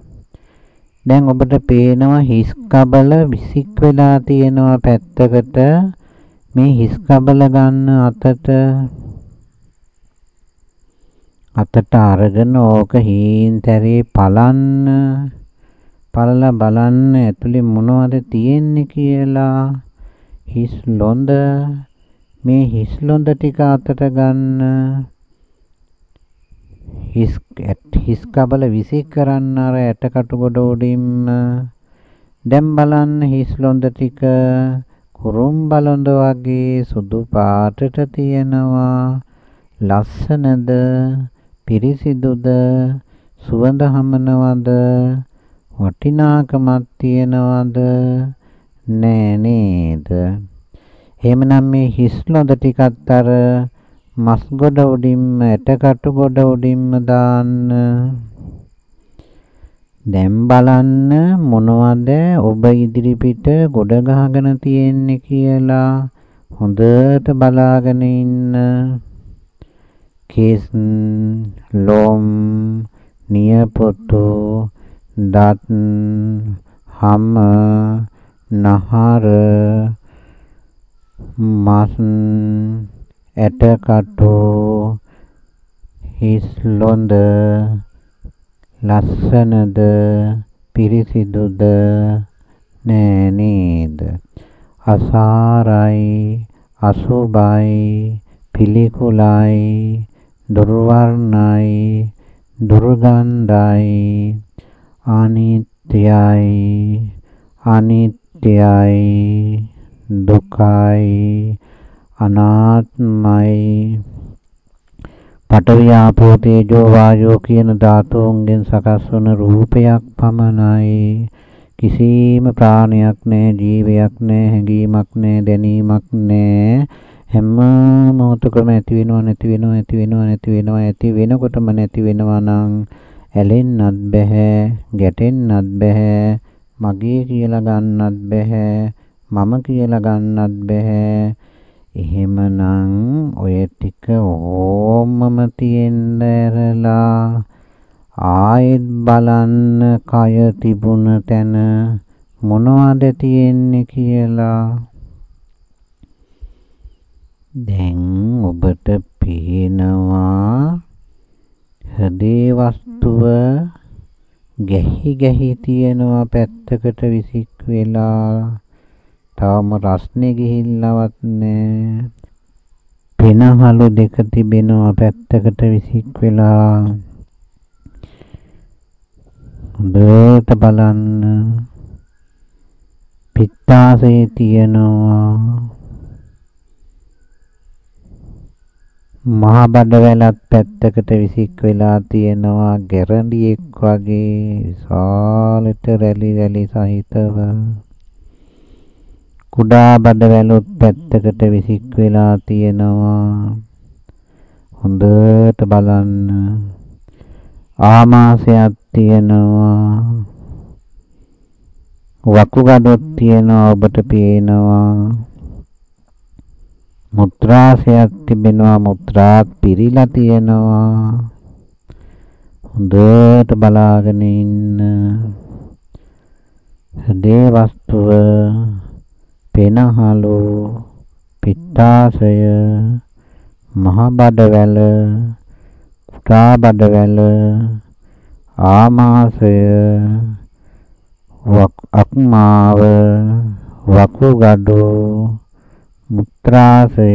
දැන් ඔබට පේනවා හිස් කබල විසික් වෙලා තියෙනවා පැත්තකට. මේ හිස් කබල ගන්න අතට අතට අරගෙන ඕක හීන්තරේ පලන්න. පලලා බලන්න ඇතුලේ මොනවද තියෙන්නේ කියලා. හිස් ලොඳ. මේ හිස් ලොඳ ටික අතට ගන්න. හිස් හිස් කබල විසික් කරන්න අර ඇටකටු ගොඩ උඩින්ම. දැන් බලන්න හිස් ලොඳ ටික. කුරුම් බලොඳ වගේ සුදු පාටට තියෙනවා. ලස්සනද? පිරිසිදුද? සුවඳ හමනවද? වටිනාකමක් තියනවද? නෑ නේද? එහෙමනම් මේ හිස් ලොඳ ටිකත් අර මස් ගොඩ උඩින්ම ඇටකටු ගොඩ උඩින්ම දාන්න. දැන් බලන්න මොනවද ඔබ ඉදිරිපිට ගොඩ ගහගෙන තියෙන්නේ කියලා හොඳට බලාගෙන ඉන්න. කේස් ලොම් නියපොතු දත් හම නහර මස් ඇටකටු හිස් ලොඳ ලස්සනද පිරිසිදුද නෑ නේද අසාරයි අසුබයි පිළිකුලයි දුර්වර්ණයි දුර්ගන්ධයි අනිත්‍යයි අනිත්‍යයි දුකයි අනාත්මයි. පඨවි ආපෝ තේජෝ වායෝ කියන ධාතුන්ගෙන් සකස් වන රූපයක් පමණයි. කිසිම ප්‍රාණයක් නැහැ ජීවයක් නැහැ හැඟීමක් නැහැ දැනීමක් නැහැ හැම මොහොතකම ඇති වෙනව නැති වෙනව ඇති වෙනව නැති වෙනව ඇති වෙනකොටම නැති වෙනවා නම් ඇලෙන්නත් බෑ ගැටෙන්නත් බෑ මගේ කියලා ගන්නත් බෑ මම කියලා ගන්නත් බෑ එහෙමනම් ඔය ටික ඕමම තියෙන්න ඇරලා ආයෙත් බලන්න කය තිබුණ තැන මොනවද තියෙන්නේ කියලා. දැන් ඔබට පේනවා හදේ වස්තුව ගැහි ගැහි තියෙනවා පැත්තකට විසික් වෙලා. තවම රස්නේ ගිහිල්ලවත් නෑ. පෙනහළු දෙක තිබෙනවා පැත්තකට විසික් වෙලා. හොඳට බලන්න. පිත්තාසේ තියෙනවා. මහ බඩවැලත් පැත්තකට විසික් වෙලා තියෙනවා. ගැරන්ඩියෙක් වගේ විශාලට රැලි රැලි සහිතව. කුඩා බඩවැලුත් පැත්තකට විසික් වෙලා තියෙනවා. හොඳට බලන්න. ආමාශයක් තියෙනවා. වකුගඩොත් තියෙනවා. ඔබට පේනවා. මුත්‍රාශයක් තිබෙනවා මුත්‍රාත් පිරීලා තියෙනවා. හොඳට බලාගෙන ඉන්න හදේ වස්තුව පෙනහලු පිට්ටාසය මහ බඩවැල කුටා බඩවැල ආමාශය අක්මාව වකුගඩු මුත්‍රාශය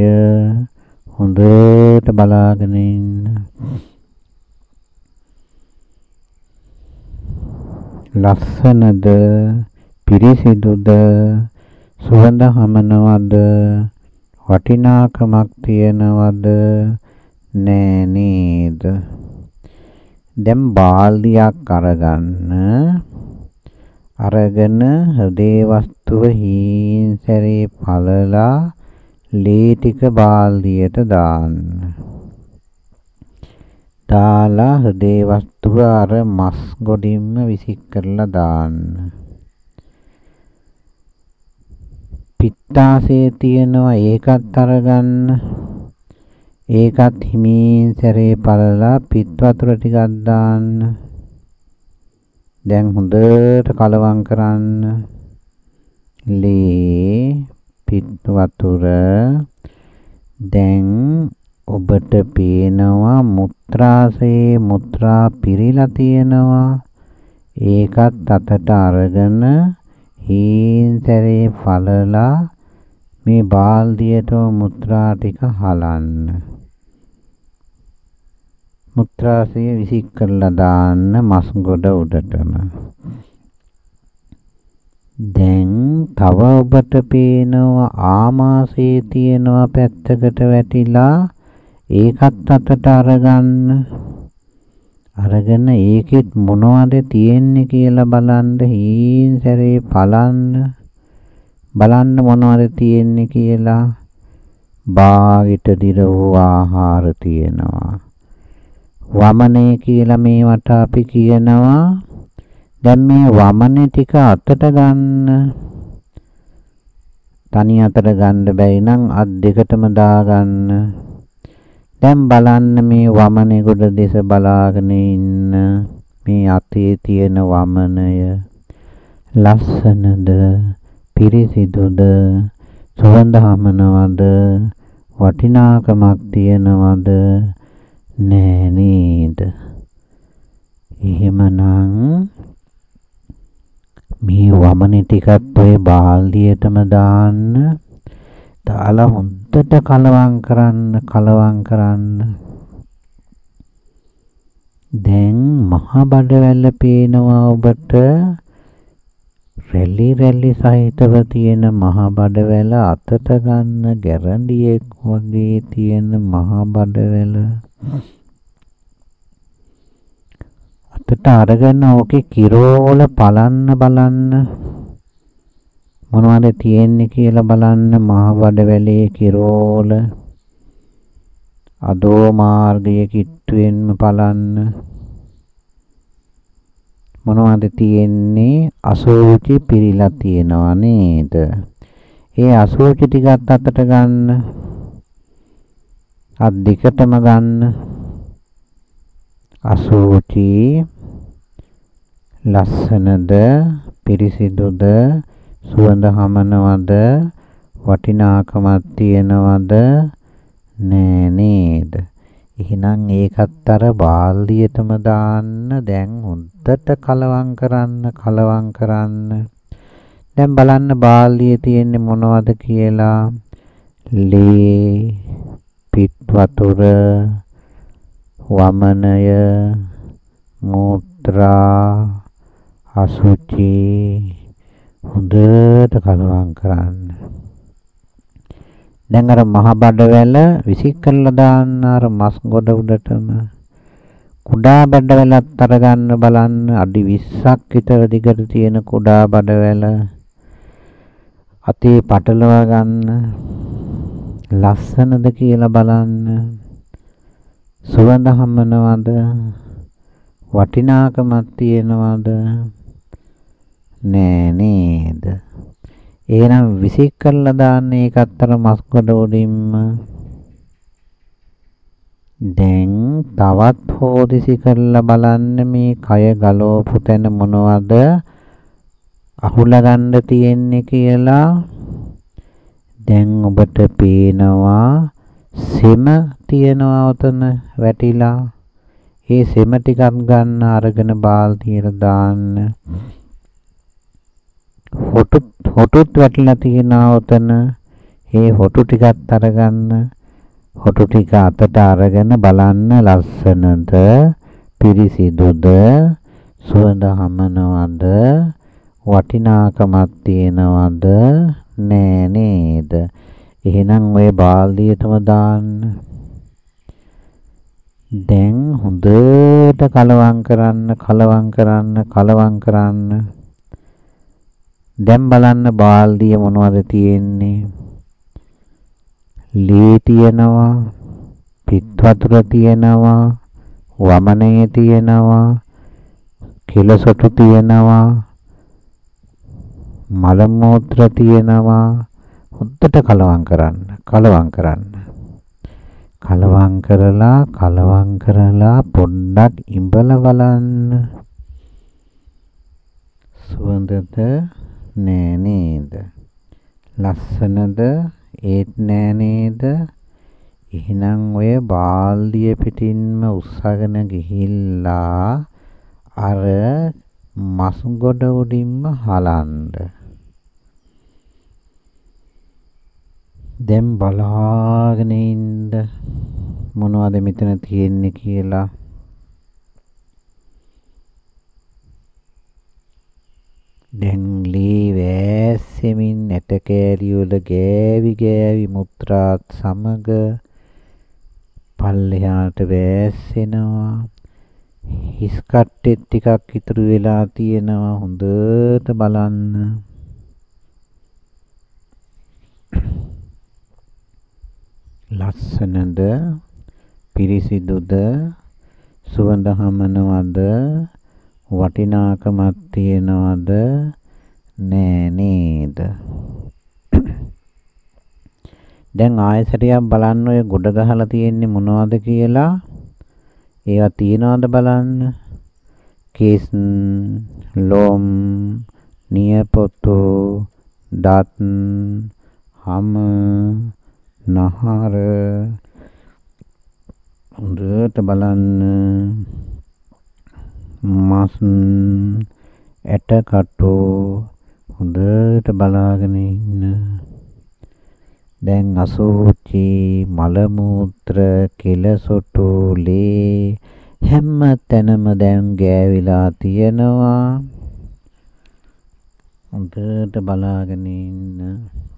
හොඳට බලාගෙන ඉන්න. ලස්සනද පිරිසිදුද සුවඳ හමනවද වටිනාකමක් තියනවද නෑ නේද? දැන් බාල්දියක් අරගන්න. අරගෙන හෘදේ වස්තුව හීන් සැරේ පළලා ලේ ටික බාල්දියට දාන්න. දාලා හෘදේ වස්තුව අර මස් ගොඩින්ම විසික් කරලා දාන්න. පිත්තාසේ තියෙනවා ඒකත් අරගන්න. ඒකත් හිමින් සැරේ පළලා පිත් වතුර ටිකක් දාන්න. දැන් හොඳට කලවම් කරන්න. ලේ පිත් වතුර දැන් ඔබට පේනවා මුත්‍රාසේ මුත්‍රා පිරීලා තියෙනවා. ඒකත් අතට අරගෙන හීන් සැරේ පළලා මේ බාල්දියට මුත්‍රා ටික හලන්න. මුත්‍රාසය විසික් කරලා දාන්න මස් ගොඩ උඩටම. දැන් තව ඔබට පේනවා ආමාශයේ තියෙනවා පැත්තකට වැටිලා ඒකත් අතට අරගන්න. අරගෙන ඒකෙත් මොනවද තියෙන්නේ කියලා බලන්න හීන් සැරේ බලන්න. බලන්න මොනවද තියෙන්නේ කියලා. බාගෙට දිර වූ ආහාර තියෙනවා. වමනේ කියලා මේවට අපි කියනවා. දැන් මේ වමනේ ටික අතට ගන්න. තනි අතට ගන්න බැයි නම් අත් දෙකටම දාගන්න. දැන් බලන්න මේ වමනේ ගොඩ දෙස බලාගෙන ඉන්න. මේ අතේ තියෙන වමනය ලස්සනද පිරිසිදුද සුවඳ හමනවද වටිනාකමක් තියනවද නෑ නේද? එහෙමනම් මේ වමනේ ටිකත් ඔය බාල්දියටම දාන්න. දාලා හොඳට කලවම් කරන්න කලවම් කරන්න. දැන් මහ බඩවැල්ල පේනවා ඔබට රැලි රැලි සහිතව තියෙන මහ බඩවැල අතට ගන්න ගැරන්ඩියෙක් වගේ තියෙන මහ බඩවැල අතට අරගෙන ඕකේ කිරෝල බලන්න බලන්න. මොනවද තියෙන්නේ කියලා බලන්න. මහ බඩවැලේ කිරෝල. අදෝ මාර්ගයේ කිට්ටුවෙන්ම බලන්න. මොනවද තියෙන්නේ? අසෝචි පිරීලා තියෙනවා නේද? ඒ අසෝචි ටිකත් අතට ගන්න. අත් දෙකටම ගන්න. අසුචි ලස්සනද පිරිසිදුද සුවඳ හමනවද වටිනාකමක් තියනවද? නෑ නේද? එහෙනම් ඒකත් අර බාල්දියටම දාන්න දැන් හොඳට කලවම් කරන්න කලවම් කරන්න. දැන් බලන්න බාල්දියේ තියෙන්නේ මොනවද කියලා. ලේ වතුර වමනය මූත්‍රා අසුචි හොඳට කලවම් කරන්න. දැන් අර මහ බඩවැල විසික් කරලා දාන්න අර මස් ගොඩ උඩටම. කුඩා බඩවැලත් අරගන්න බලන්න. අඩි 20ක් විතර දිගට තියෙන කුඩා බඩවැල. අතේ පටලව ගන්න. ලස්සනද කියලා බලන්න. සුවඳ හමනවද වටිනාකමක් තියනවද? නෑ නේද? එහෙනම් විසික් කරලා දාන්න ඒකත් අර මස් කොට උඩින්ම. දැන් තවත් හෝදිසි කරලා බලන්න මේ කය ගලවපු තැන මොනවද? අහුලා ගන්න තියෙන්නේ කියලා. දැන් ඔබට පේනවා සෙම තියනවා උතන වැටිලා. ඒ සෙම ටිකක් ගන්න අරගෙන බාල්දියට දාන්න. හොටු හොටුත් වැටලා තියෙනවා උතන ඒ හොටු ටිකත් අරගන්න. හොටු ටික අතට අරගෙන බලන්න ලස්සනද පිරිසිදුද සුවඳ හමනවද වටිනාකමක් තියනවද නෑ නේද? එහෙනම් ඔය බාල්දියටම දාන්න. දැන් හොඳට කලවම් කරන්න කලවම් කරන්න කලවම් කරන්න. දැන් බලන්න බාල්දිය මොනවද තියෙන්නේ? ලී තියෙනවා පිත් වතුර තියෙනවා වමනේ තියෙනවා කිලසොටු තියෙනවා මල මූත්‍ර තියෙනවා. හොද්දට කලවම් කරන්න කලවම් කරන්න. කලවම් කරලා කලවම් කරලා පොඩ්ඩක් ඉඹල බලන්න. සුවඳද නෑ නේද? ලස්සනද? ඒත් නෑ නේද? එහෙනම් ඔය බාල්දිය පිටින්ම උස්සගෙන ගිහිල්ලා අර මස් ගොඩ උඩින්ම හලන්න. දැන් බලාගෙන ඉන්න මොනවද මෙතන තියෙන්නේ කියලා දැන් ලී වැස්සෙමින් ඇට කෑලි වල ගෑවි ගෑවි මුත්‍රාත් සමග පල්ලෙහාට වැස්සෙනවා. හිස් කට්ටෙත් ටිකක් ඉතුරු වෙලා තියෙනවා හොඳට බලන්න. ලස්සනද පිරිසිදුද සුවඳ හමනවද වටිනාකමක් තියනවද? නෑ නේද? දැන් ආයසරියක් බලන්න ඔය ගොඩ ගහලා තියෙන්නේ මොනවද කියලා? ඒවා තියනවද බලන්න? කේස් ලොම් නියපොතු දත් හම නහර. හොඳට බලන්න. මස් ඇටකටු හොඳට බලාගෙන ඉන්න. දැන් අසෝචි මල මූත්‍ර කෙලසොටු ලේ හැම තැනම දැන් ගෑවිලා තියෙනවා. හොඳට බලාගෙන ඉන්න.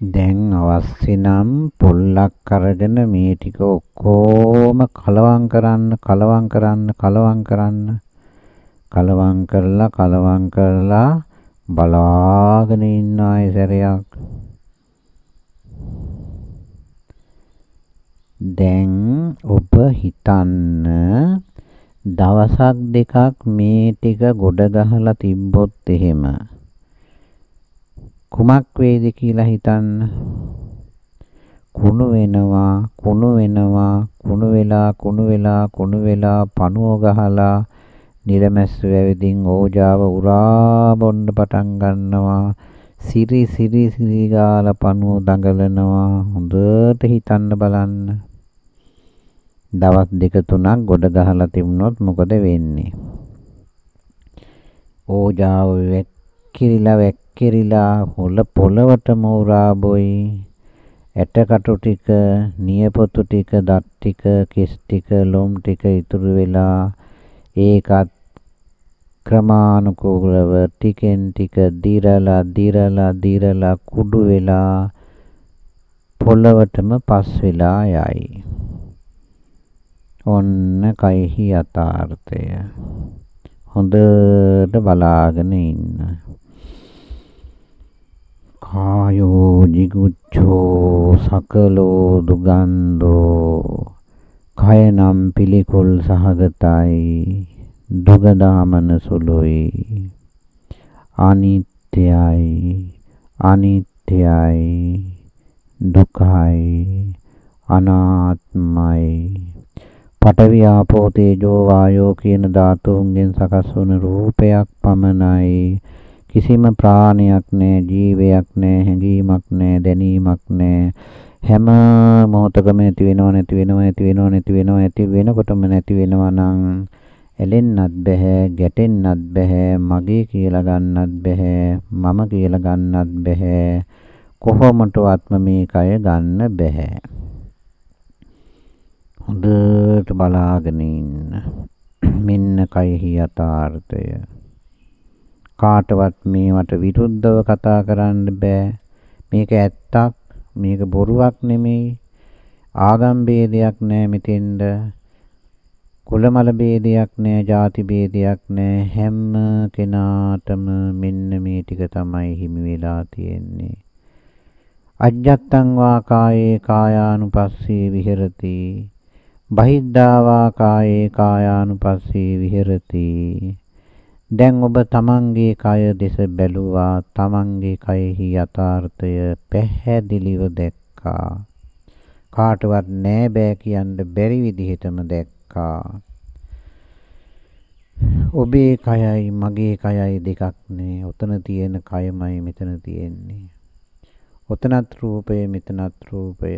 දැන් අවශ්‍ය නම් පොල්ලක් අරගෙන මේ ටික ඔක්කොම කලවම් කරන්න කලවම් කරන්න කලවම් කරන්න. කලවම් කරලා කලවම් කරලා බලාගෙන ඉන්න ආයෙ සැරයක් දැන් ඔබ හිතන්න දවසක් දෙකක් මේ ටික ගොඩ ගහලා තිබ්බොත් එහෙම. කුමක් වේද කියලා හිතන්න. කුණු වෙනවා, කුණු වෙනවා, කුණු වෙලා, කුණු වෙලා, කුණු වෙලා පණුව ගහලා නිරමැස් වැවිදින් ඕජාව උරා බොන්න පටන් ගන්නවා. සිරි සිරි සිරි ගාලා පණුව දඟලනවා. හොඳට හිතන්න බලන්න. දවස් දෙක තුනක් ගොඩ ගහලා තිබුණොත් මොකද වෙන්නේ? ඕජාව වැක්කිරිලා වැක් කෙරිලා හොල පොළවට මෝරා බොයි ඇටකටු ටික, නියපොතු ටික, දත් ටික, කෙස් ටික, ලොම් ටික ඉතුරු වෙලා ඒකත් ක්‍රමානුකූලව ටිකෙන් ටික දිරලා දිරලා දිරලා කුඩු වෙලා පොළවටම පස් වෙලා යයි. ඔන්න කයිහි යථාර්ථය. හොඳට බලාගෙන ඉන්න. කායෝ jigucchෝ සකලෝ දුගන්ධෝ කය නම් පිළිකුල් සහගතයි දුගදාමන සුළුයි අනිත්‍යයි අනිත්‍යයි දුකයි අනාත්මයි පඨවි ආපෝ තේජෝ වායෝ කියන ධාතුන්ගෙන් සකස් වන රූපයක් පමණයි කිසිම ප්‍රාණයක් නැහැ ජීවයක් නැහැ හැඟීමක් නැහැ දැනීමක් නැහැ හැම මොහොතකම ඇති වෙනව නැති වෙනව ඇති වෙනව නැති වෙනව ඇති වෙනකොටම නැති වෙනවා නම් ඇලෙන්නත් බෑ ගැටෙන්නත් බෑ මගේ කියලා ගන්නත් බෑ මම කියලා ගන්නත් බෑ කොහොමටවත්ම මේ කය ගන්න බෑ හොඳට බලාගෙන ඉන්න. මෙන්න කයෙහි යථාර්ථය. කාටවත් මේවට විරුද්ධව කතා කරන්න බෑ. මේක ඇත්තක්, මේක බොරුවක් නෙමෙයි. ආගම් ભેදයක් නෑ මෙතෙන්ද. කුලමල ભેදයක් නෑ, ಜಾති ભેදයක් නෑ. හැම කෙනාටම මෙන්න මේ ටික තමයි හිමි වෙලා තියෙන්නේ. අජ්ජත්තං වා කායේ කායානුපස්සී විහෙරති. බහිද්ධා වා කායේ කායානුපස්සී විහෙරති. දැන් ඔබ තමන්ගේ කය දෙස බැලුවා තමන්ගේ කයෙහි යථාර්ථය පැහැදිලිව දැක්කා. කාටවත් නෑ බෑ කියන්න බැරි විදිහටම දැක්කා. ඔබේ කයයි මගේ කයයි දෙකක් නෑ. ඔතන තියෙන කයමයි මෙතන තියෙන්නේ. ඔතනත් රූපය මෙතනත් රූපය.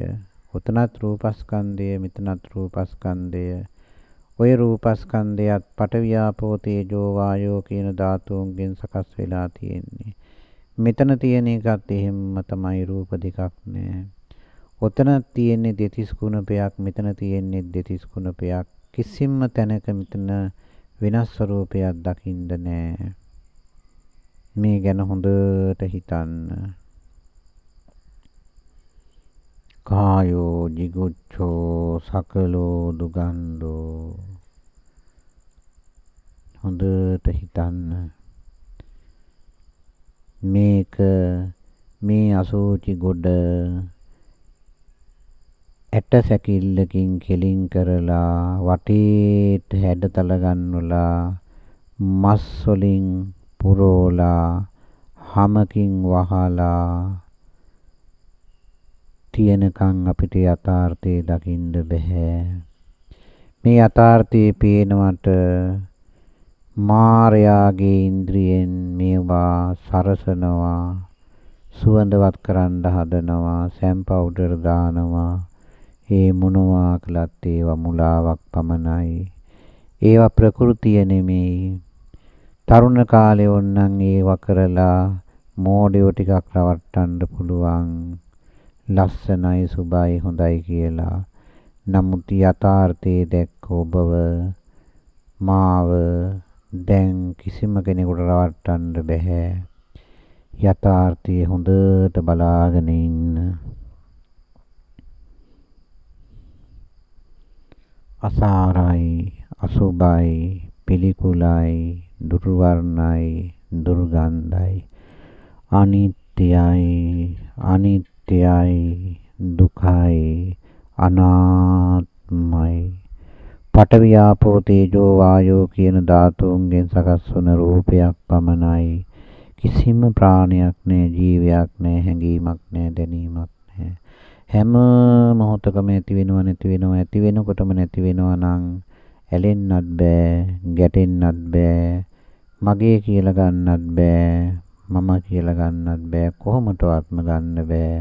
ඔතනත් රූපස්කන්ධය මෙතනත් රූපස්කන්ධය. ඔය රූපස්කන්ධයත් පටවියාපෝ තේජෝ වායෝ කියන ධාතුන්ගෙන් සකස් වෙලා තියෙන්නේ. මෙතන තියෙන එකත් එහෙම්ම තමයි රූප දෙකක් නෑ. ඔතන තියෙන්නේ දෙතිස් කුණපයක් මෙතන තියෙන්නේ දෙතිස් කුණපයක්. කිසිම තැනක මෙතන වෙනස් ස්වરૂපයක් දකින්න නෑ. මේ ගැන හොඳට හිතන්න. කායෝ jigucchෝ සකලෝ දුගන්ධෝ හොඳට හිතන්න. මේක මේ අසෝචි ගොඩ ඇට සැකිල්ලකින් කෙලින් කරලා වටේට හැඩතල ගන්නවලා මස් වලින් පුරෝලා හමකින් වහලා තියනකන් අපිට යථාර්ථය දකින්න බෑ මේ යථාර්ථයේ පේනවට මාර්යාගේ ඉන්ද්‍රියෙන් මේවා සරසනවා සුවඳවත් කරන්න හදනවා සැම් පවුඩර් දානවා. ඒ මොනවා කළත් ඒවා මුලාවක් පමණයි. ඒවා ප්‍රകൃතිය නෙමෙයි. තරුණ කාලේ වොන්නම් ඒවා කරලා මෝඩයෝ ටිකක් රවට්ටන්න පුළුවන්. ලස්සනයි සුබයි හොඳයි කියලා. නමුත් යථාර්ථයේ දැක්ක ඔබව මාව දැන් කිසිම කෙනෙකුට රවට්ටන්න බෑ. යථාර්ථය හොඳට බලාගෙන ඉන්න. අසාරයි, අසුබයි, පිළිකුලයි, දුර්වර්ණයි, දුර්ගන්ධයි, අනිත්‍යයි, අනිත්‍යයි, දුකයි, අනාත්මයි පඨවි ආපෝ තේජෝ වායෝ කියන ධාතුන්ගෙන් සකස් වන රූපයක් පමණයි. කිසිම ප්‍රාණයක් නැහැ ජීවයක් නැහැ හැඟීමක් නැහැ දැනීමක් නැහැ හැම මොහොතකම ඇති වෙනව නැති වෙනව ඇති වෙනකොටම නැති වෙනවා නම් ඇලෙන්නත් බෑ ගැටෙන්නත් බෑ මගේ කියලා ගන්නත් බෑ මම කියලා ගන්නත් බෑ කොහොමටවත්ම ගන්න බෑ.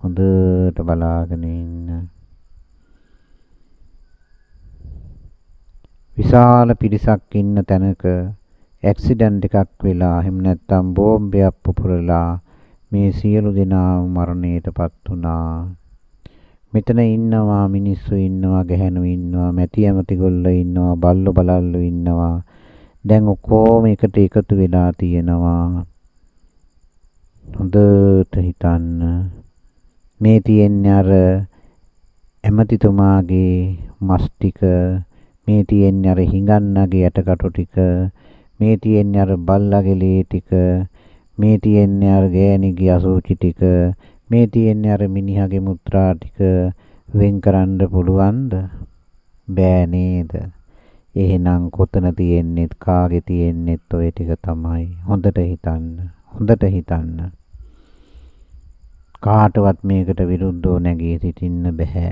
හොඳට බලාගෙන ඉන්න. විශාල පිරිසක් ඉන්න තැනක ඇක්සිඩන්ට් එකක් වෙලා එහෙම නැත්නම් බෝම්බයක් පුපුරලා මේ සියලු දෙනා මරණයටපත් වුණා. මෙතන ඉන්නවා මිනිස්සු ඉන්නවා ගැහැණු ඉන්නවා මැටි ඇමති ගොල්ලෝ ඉන්නවා බල්ලෝ බලල්ලෝ ඉන්නවා. දැන් ඔක්කොම එකට එකතු වෙලා තියෙනවා. හොඳට හිතන්න. මේ තියෙන්නේ අර ඇමතිතුමාගේ මස් ටික මේ තියෙන්නේ අර හිඟන්නගේ යටකටු ටික මේ තියෙන්නේ අර බල්ලාගේ ලේ ටික මේ තියෙන්නේ අර ගෑණිගේ අසූචි ටික මේ තියෙන්නේ අර මිනිහාගේ මුත්‍රා ටික වෙන් කරන්න පුළුවන්ද? බෑ නේද? එහෙනම් කොතන තියෙන්නේ කාගේ තියෙන්නේ ඔය ටික තමයි හොඳට හිතන්න හොඳට හිතන්න. කාටවත් මේකට විරුද්ධව නැගී සිටින්න බෑ.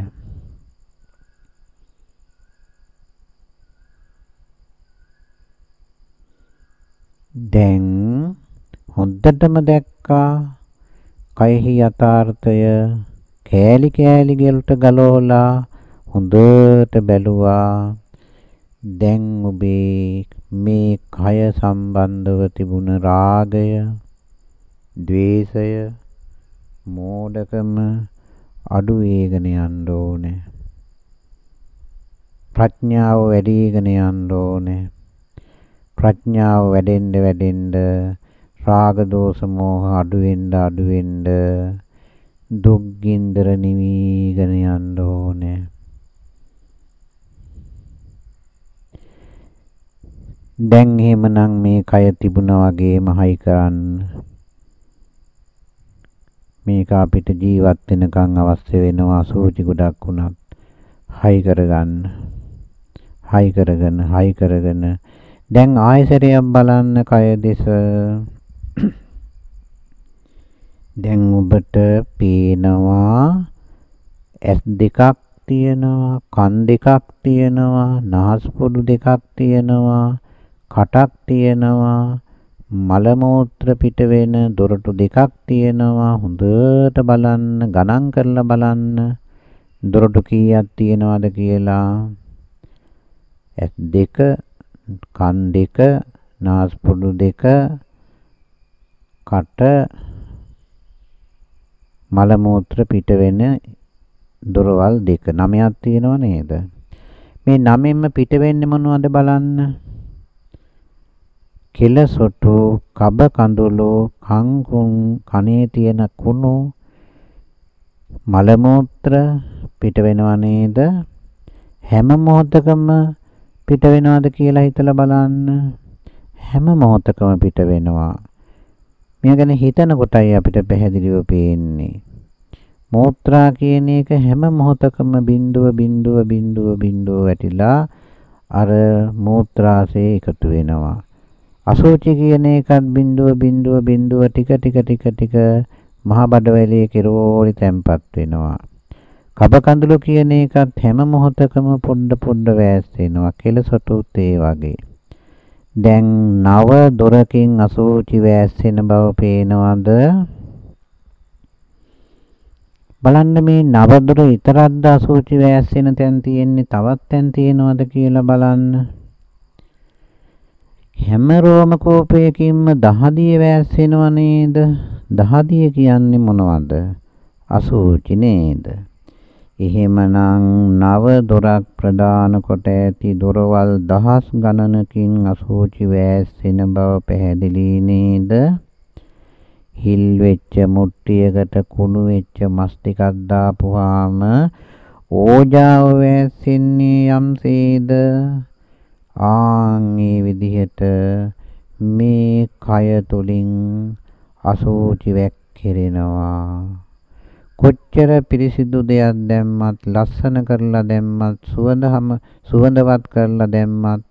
දැන් හොද්දටම දැක්කා කයෙහි යථාර්ථය කෑලි කෑලි ගෙලට ගලවලා හොඳට බැලුවා. දැන් ඔබේ මේ කය සම්බන්ධව තිබුණ රාගය ද්වේෂය මෝඩකම අඩු වේගන යන්න ඕනේ. ප්‍රඥාව වැඩිගෙන යන්න ඕනේ. ප්‍රඥාව වැඩෙන්න වැඩෙන්න රාග දෝෂ මෝහ අඩු වෙන්න අඩු වෙන්න දුක් ගින්දර නිවිගෙන යන්න ඕනේ. දැන් එහෙමනම් මේ කය තිබුණා වගේම හයි කරන්න. මේක අපිට ජීවත් වෙනකන් අවශ්‍ය වෙනවා සූචි ගොඩක් වුණත් හයි කරගන්න. හයි කරගෙන හයි කරගෙන දැන් ආයසරයක් බලන්න කය දෙස. දැන් ඔබට පේනවා ඇස් දෙකක් තියෙනවා කන් දෙකක් තියෙනවා නාස්පුඩු දෙකක් තියෙනවා කටක් තියෙනවා මල මූත්‍ර පිට වෙන දොරටු දෙකක් තියෙනවා. හොඳට බලන්න ගණන් කරලා බලන්න. දොරටු කීයක් තියෙනවද කියලා. ඇස් දෙක කන් දෙක නාස්පුඩු දෙක කට මල මූත්‍ර පිට වෙන දොරවල් දෙක. නමයක් තියෙනව නේද? මේ නමෙන්ම පිට වෙන්නේ මොනවද බලන්න. කෙලසොටු කබ කඳුළු කංකුම් කනේ තියෙන කුණු මල මූත්‍ර පිට වෙනව නේද? හැම මොහොතකම පිට වෙනවද කියලා හිතලා බලන්න හැම මොහොතකම පිට වෙනවා මේ ගැන හිතන කොටයි අපිට පැහැදිලිව පේන්නේ. මෝත්‍රා කියන එක හැම මොහොතකම බිඳුව බිඳුව බිඳුව බිඳුව වැටිලා අර මෝත්‍රාසේ එකතු වෙනවා. අසෝචි කියන එකත් බිඳුව බිඳුව බිඳුව ටික ටික ටික ටික මහ බඩවැලේ කෙරෝලි තැම්පත් වෙනවා. කබ කඳුළු කියන එකත් හැම මොහොතකම පොඩ පොඩ වෑස් වෙනවා. කෙලසොටුත් ඒ වගේ. දැන් නව දොරකින් අසූචි වැස්සෙන බව පේනවද? බලන්න මේ නව දොර විතරක්ද අසූචි වැස්සෙන තැන් තියෙන්නේ තවත් තැන් තියෙනවද කියලා බලන්න. හැම රෝම කෝපයකින්ම දහදිය වැස්සෙනව නේද? දහදිය කියන්නේ මොනවද? අසූචි නේද? එහෙමනම් නව දොරක් ප්‍රදාන කොට ඇති දොරවල් දහස් ගණනකින් අසෝචි වැස්සෙන බව පැහැදිලි නේද? හිල් වෙච්ච මුට්ටියකට කුණු වෙච්ච මස් ටිකක් දාපුවාම ඕජාව වැස්සෙන්නේ යම්සේද? ආන් මේ විදිහට මේ කය තුලින් අසෝචි වැක්කිරෙනවා කොච්චර පිරිසිදු දෙයක් දැම්මත් ලස්සන කරලා දැම්මත් සුවඳම සුවඳවත් කරලා දැම්මත්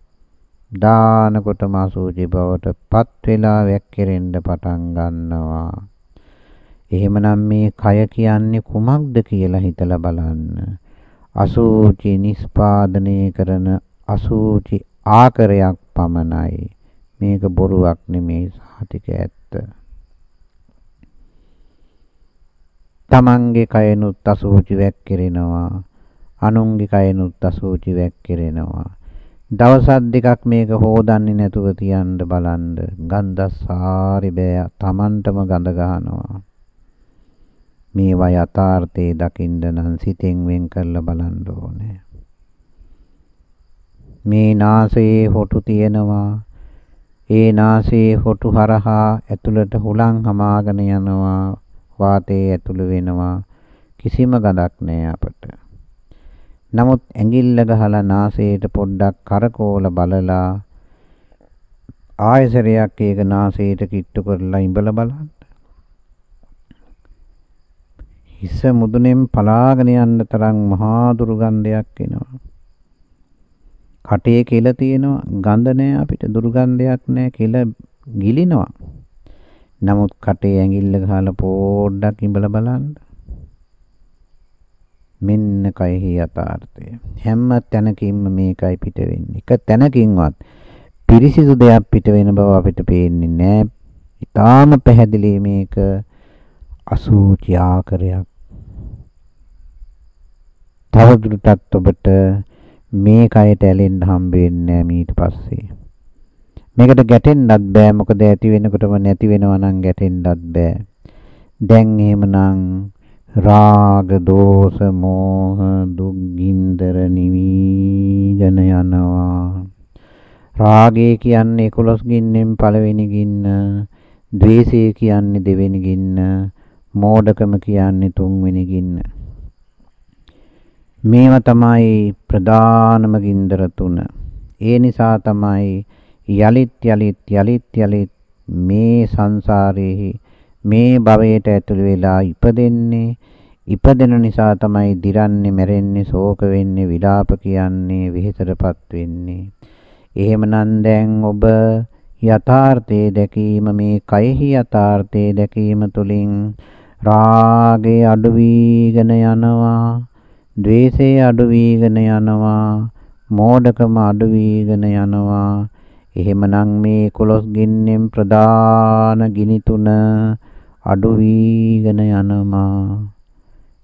දානකොටම අසූචි බවට පත් වෙලා වැක්කිරෙන්න පටන් ගන්නවා. එහෙමනම් මේ කය කියන්නේ කුමක්ද කියලා හිතලා බලන්න. අසූචි නිස්පාදනය කරන අසූචි ආකරයක් පමණයි. මේක බොරුවක් නෙමේ සාතික ඇත්ත. තමන්ගේ කයනුත් අසුචි වැක්කිරෙනවා. අනුන්ගේ කයනුත් අසුචි වැක්කිරෙනවා. දවසක් දෙකක් මේක හොදන්නේ නැතුව තියන්න බලන්න. ගන්ධස්සාරි බෑ තමන්ටම ගඳ ගන්නවා. මේවා යථාර්ථයේ දකින්න නම් සිතෙන් වෙන් කරලා බලන්න ඕනේ. මේ නාසයේ හොටු තියෙනවා. ඒ නාසයේ හොටු හරහා ඇතුළට හුලං හමාගෙන යනවා. වාතයේ ඇතුළු වෙනවා. කිසිම ගඳක් නෑ අපට. නමුත් ඇඟිල්ල ගහලා නාසයට පොඩ්ඩක් කරකෝල බලලා ආයසරයක් ඒක නාසයට කිට්ටු කරලා ඉඹලා බලන්න. හිස මුදුනෙන් පලාගෙන යන්න තරම් මහා දුර්ගන්ධයක් එනවා. කටේ කෙල තියෙනවා ගඳ නෑ අපිට දුර්ගන්ධයක් නෑ කෙල ගිලිනවා. නමුත් කටේ ඇඟිල්ල ගහලා පොඩ්ඩක් ඉඹලා බලන්න. මෙන්න කයෙහි යථාර්ථය. හැම තැනකින්ම මේකයි පිට වෙන්නේ. එක තැනකින්වත් පිරිසිදු දෙයක් පිට වෙන බව අපිට පේන්නේ නෑ. ඊටාම පැහැදිලි මේක අසූචි ආකාරයක්. තවදුරටත් ඔබට මේ කයට ඇලෙන්න හම්බ වෙන්නේ නැහැ ඊට පස්සේ. මේකට ගැටෙන්නත් බෑ මොකද ඇති වෙනකොටම නැති වෙනවා නම් ගැටෙන්නත් බෑ. දැන් එහෙමනම් රාග දෝෂ මෝහ දුක් ගින්දර නිවිගෙන යනවා. රාගය කියන්නේ 11 ගින්නෙන් පළවෙනි ගින්න, ද්වේෂය කියන්නේ දෙවෙනි ගින්න, මෝඩකම කියන්නේ තුන්වෙනි ගින්න. මේවා තමයි ප්‍රධානම ගින්දර තුන. ඒ නිසා තමයි යලිත් යලිත් යලිත් යලිත් මේ සංසාරයේ මේ භවයට ඇතුළු වෙලා ඉපදෙන්නේ ඉපදෙන නිසා තමයි දිරන්නේ මැරෙන්නේ ශෝක වෙන්නේ විලාප කියන්නේ විහිතරපත් වෙන්නේ. එහෙමනම් දැන් ඔබ යථාර්ථයේ දැකීම මේ කයෙහි යථාර්ථයේ දැකීම තුළින් රාගේ අඩු වීගෙන යනවා ද්වේෂය අඩු වීගෙන යනවා මෝඩකම අඩු වීගෙන යනවා එහෙමනම් මේ 11 ගින්නෙන් ප්‍රධාන ගිනි තුන අඩු වීගෙන යනවා.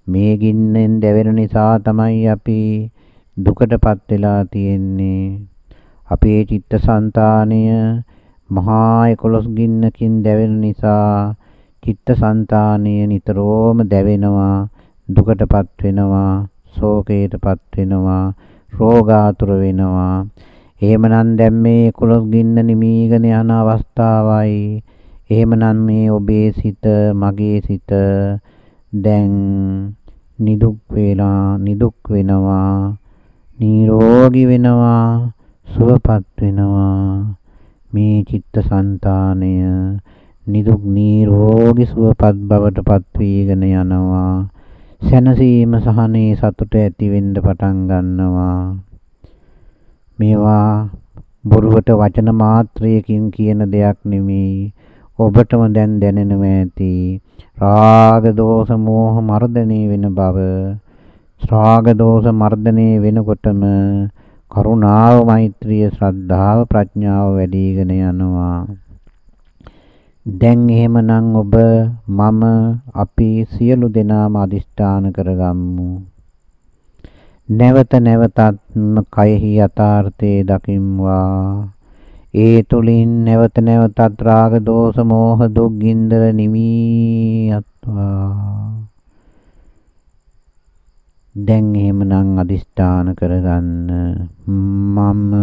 මේ ගින්නෙන් දැවෙන නිසා තමයි අපි දුකටපත් වෙලා තියෙන්නේ. අපේ චිත්තසංතානය මහා 11 ගින්නකින් දැවෙන නිසා චිත්තසංතානය නිතරම දැවෙනවා දුකටපත් වෙනවා ශෝකයටපත් වෙනවා රෝගාතුර වෙනවා. එහෙමනම් දැන් මේ කුලස් ගින්න නිමීගෙන යන අවස්ථාවයි. එහෙමනම් මේ ඔබේ සිත මගේ සිත දැන් නිදුක් වේලා නිදුක් වෙනවා නිරෝගී වෙනවා සුවපත් වෙනවා. මේ චිත්තසංතානය නිදුක් නිරෝගී සුවපත් බවට පත් වීගෙන යනවා. සැනසීම සහනේ සතුට ඇති වෙන්න පටන් ගන්නවා. මේවා බොරුවට වචන මාත්‍රයකින් කියන දෙයක් නෙමෙයි. ඔබටම දැන් දැනෙනවා ඇති. රාග දෝෂ මෝහ මර්ධනය වෙන බව. රාග දෝෂ මර්ධනය වෙනකොටම කරුණාව මෛත්‍රිය ශ්‍රද්ධාව ප්‍රඥාව වැඩිගෙන යනවා. දැන් එහෙමනම් ඔබ මම අපි සියලු දෙනාම අදිෂ්ඨාන කරගම්මු. නැවත නැවතත් කයෙහි යථාර්ථයේ දකිම්වා. ඒ තුලින් නැවත නැවතත් රාග දෝෂ මෝහ දුක් ගින්දර නිමියත්වා. දැන් එහෙමනම් අදිෂ්ඨාන කරගන්න මම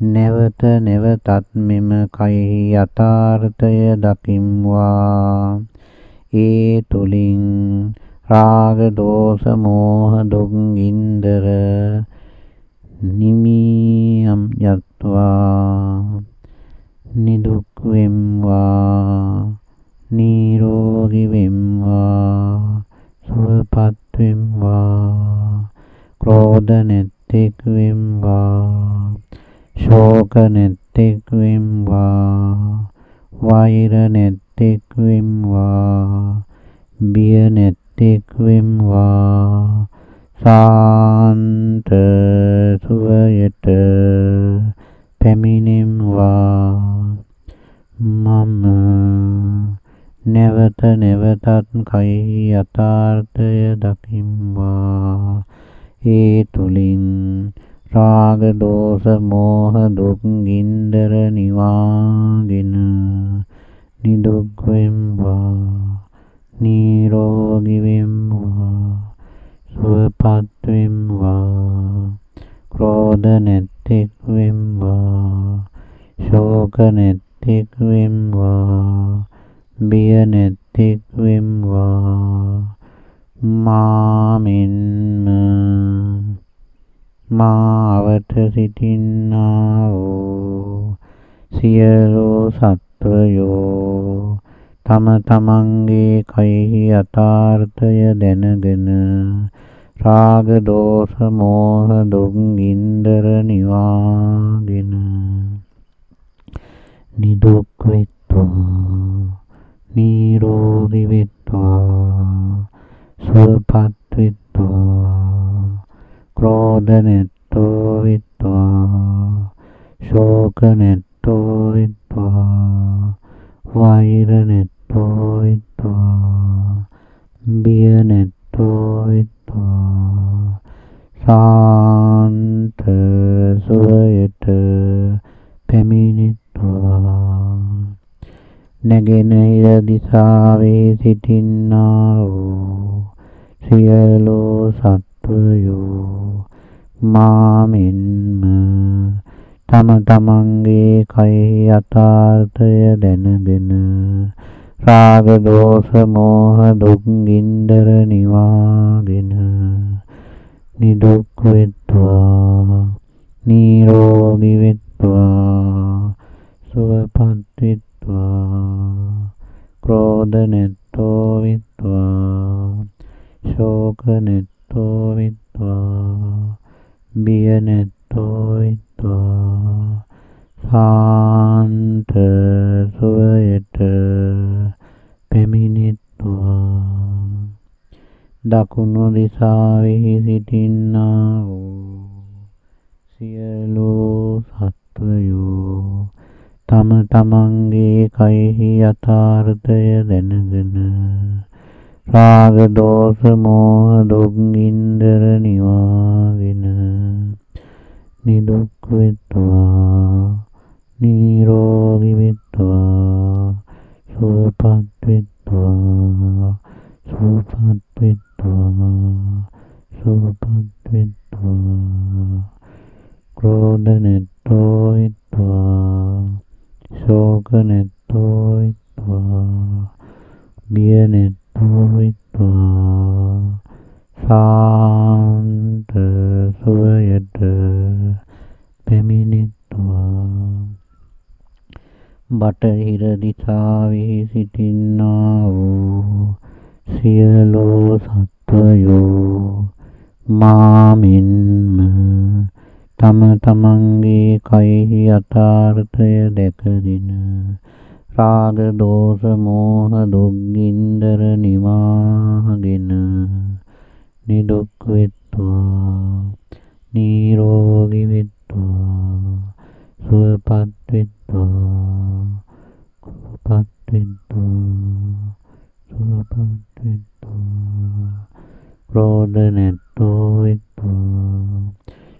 නැවත නැවතත් මෙම කයෙහි යථාර්ථය දකිම්වා ඒ තුලින් රාග දෝෂ මෝහ දුක් ගින්දර නිමියම් යත්වා. නිදුක් වෙම්වා. නිරෝගී වෙම්වා. සුවපත් වෙම්වා. ක්‍රෝධ නැත්තේක් වෙම්වා. ශෝක නැත්තේක් වෙම්වා. වෛර නැත්තේක් වෙම්වා. බිය නැත්තේක් වෙම්වා සාන්ත සුවයට පැමිණෙම්වා මම නැවත නැවතත් කයෙහි යථාර්ථය දකිම්වා ඒ තුලින් රාග දෝෂ මෝහ දුක් ගින්දර නිවාගෙන නිදුක් වෙම්වා නිරෝගී වෙම්වා සුවපත් වෙම්වා ක්‍රෝධ නැත්තේක් වෙම්වා ශෝක නැත්තේක් වෙම්වා බිය නැත්තේක් වෙම්වා මාමින්ම මාවත සිටින්නා වූ සියලු සත්වයෝ තම තමන්ගේ කයෙහි යථාර්ථය දැනගෙන රාග දෝෂ මෝහ දුක් ගින්දර නිවාගෙන නිදුක් වෙත්වා නිරෝගී වෙත්වා සුවපත් වෙත්වා ක්‍රෝධ නැත්තෝ වෙත්වා ශෝක නැත්තෝ වෙත්වා වෛර නැත්තෝ වෙත්වා බිය නැත්තෝ වෙත්වා සාන්ත සුවයට පැමිණෙත්වා. නැගෙනහිර දිසාවේ සිටින්නා වූ සියලු සත්වයෝ මාමින්ම තම තමන්ගේ කයෙහි යථාර්ථය දැනගෙන රාග දෝෂ මෝහ දුක් ගින්දර නිවාගෙන නිදුක් වෙත්වා නිරෝගී වෙත්වා සුවපත් වෙත්වා ක්‍රෝධ නැත්තෝ වෙත්වා ශෝක නැත්තෝ වෙත්වා බිය නැත්තෝ වෙත්වා සාන්ත සුවයට පැමිණෙත්වා. දකුණු දිසාවෙහි සිටින්නා වූ සියලු සත්වයෝ තම තමන්ගේ කයෙහි යථාර්ථය දැනගෙන රාග දෝෂ මෝහ දුක් ගින්දර නිවාගෙන නිදුක් වෙත්වා. නිරෝගී වෙත්වා සුවපත් වෙත්වා සුවපත් වෙත්වා සුවපත් වෙත්වා ක්‍රෝධ නැත්තෝ වෙත්වා ශෝක නැත්තෝ වෙත්වා බිය නැත්තෝ වෙත්වා සාන්ත සුවයට පැමිණෙත්වා බටහිර දිසාවේ සිටින්නා වූ සියලු සත්වයෝ මාමින්ම තම තමන්ගේ කයෙහි යථාර්ථය දැකගෙන රාග දෝෂ මෝහ දුක් ගින්දර නිවාගෙන නිදුක් වෙත්වා නිරෝගී වෙත්වා. සුවපත් වෙත්වා සුවපත් වෙත්වා සුවපත් වෙත්වා ක්‍රෝධ නැත්තෝ වෙත්වා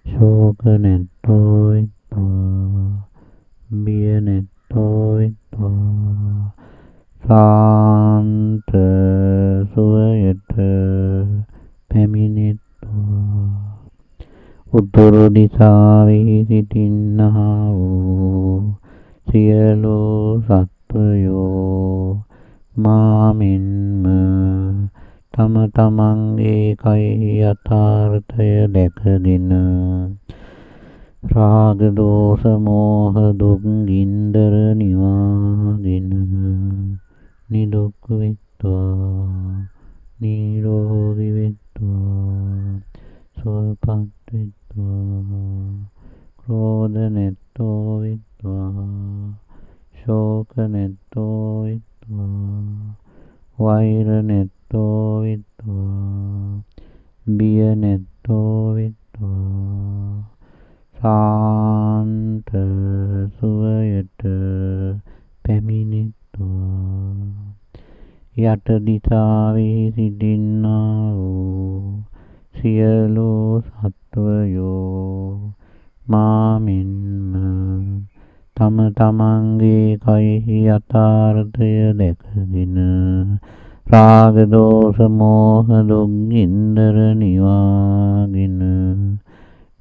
ශෝක නැත්තෝ වෙත්වා බිය නැත්තෝ වෙත්වා සාන්ත සුවයට පැමිණෙත්වා. උතුරු දිසාවේ සිටින්නා වූ සියලු සත්වයෝ මාමින්ම තම තමන්ගේ කයෙහි යථාර්ථය දැකගෙන රාග දෝෂ මෝහ දුක් ගින්දර නිවාගෙන නිදුක් වෙත්වා නිරෝගී වෙත්වා සුවපත් වෙත්වා ක්‍රෝධ නැත්තෝ වෙත්වා ශෝක නැත්තෝ වෙත්වා වෛර නැත්තෝ වෙත්වා බිය නැත්තෝ වෙත්වා සාන්ත සුවයට පැමිණෙත්වා යට දිසාවේ සිටින්නා වූ සියලු සත්වයෝ මාමින්ම තම තමන්ගේ කයෙහි යථාර්ථය දැකගෙන රාග දෝෂ මෝහ දුක් ගින්දර නිවාගෙන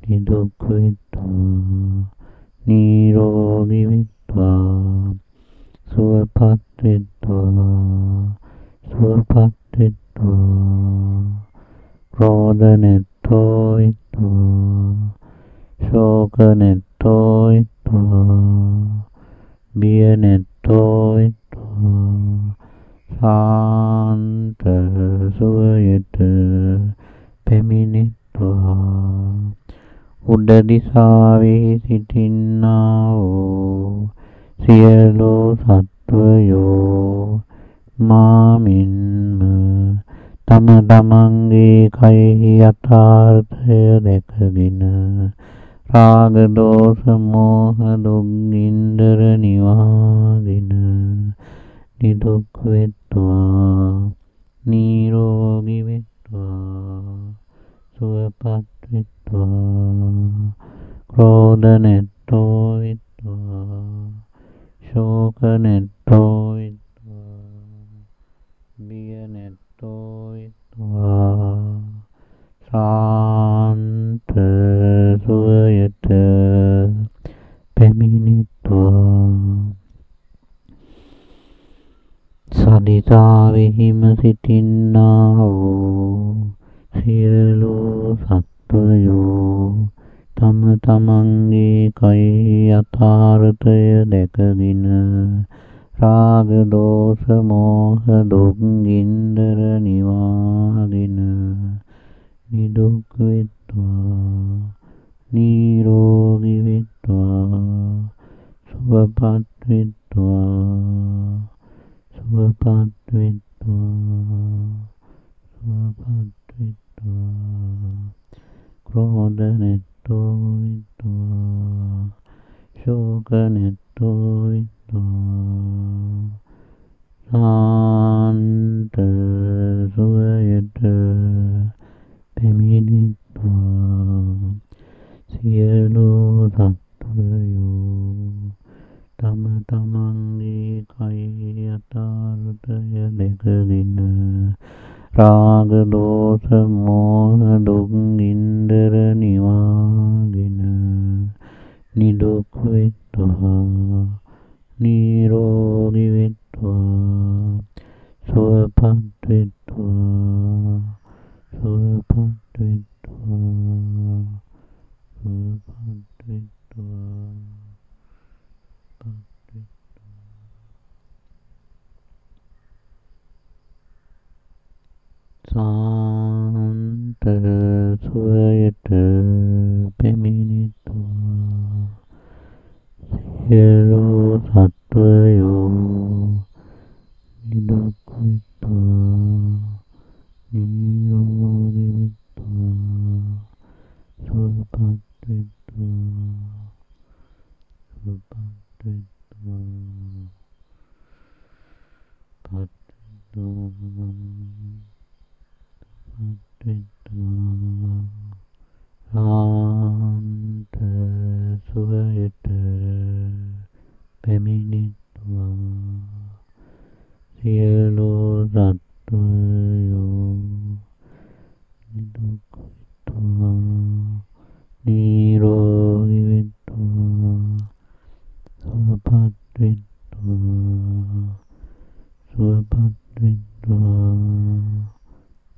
නිදුක් වෙත්වා නිරෝගී වෙත්වා සුවපත් වෙත්වා. සුවපත් වෙත්වා. ක්‍රෝධ නැත්තෝ වෙත්වා ශෝක නැත්තෝ වෙත්වා බිය නැත්තෝ වෙත්වා සාන්ත සුවයට පැමිණෙත්වා. උඩ දිසාවේ සිටින්නා වූ සියලු සත්වයෝ මාමින්ම තම තමන්ගේ කයෙහි යථාර්ථය දැකගෙන රාග දෝෂ මෝහ දුක් ගින්දර නිවාගෙන නිදුක් වෙත්වා නිරෝගී වෙත්වා සුවපත් වෙත්වා ක්‍රෝධ නැත්තෝ වෙත්වා ශෝක නැත්තෝ වෙත්වා බිය නැත්තෝ වෙත්වා සාන්ත සුවයට පැමිණෙත්වා සදිතාවෙහිම සිටින්නා වූ සියලු සත්වයෝ තම තමන්ගේ කයෙහි යථාර්ථය දැකගෙන රාග දෝෂ මෝහ දුක් ගින්දර නිවාගෙන නිදුක් වෙත්වා නිරෝගී වෙත්වා සුවපත් වෙත්වා සුවපත් වෙත්වා සුවපත් වෙත්වා ක්‍රෝධ නැත්තෝ වෙත්වා ශෝක නැත්තෝ වෙත්වා සාන්ත සුවයට පැමිණෙත්වා. සියලු සත්වයෝ තම තමන්ගේ කයෙහි යථාර්ථය දැකගෙන රාග දෝෂ මෝහ දුක් ගින්දර නිවාගෙන 니도쿠이또하 니로기위또하 소파트이또하 소파트이또하 소파트이또하. වෙත්වා සුවපත් වෙත්වා සුවපත් වෙත්වා සාන්ත සුවයට පැමිණිත්වා සියලු සත්වයෝ නිදුක් වෙත්වා නිරෝගී වෙත්වා සුවපත්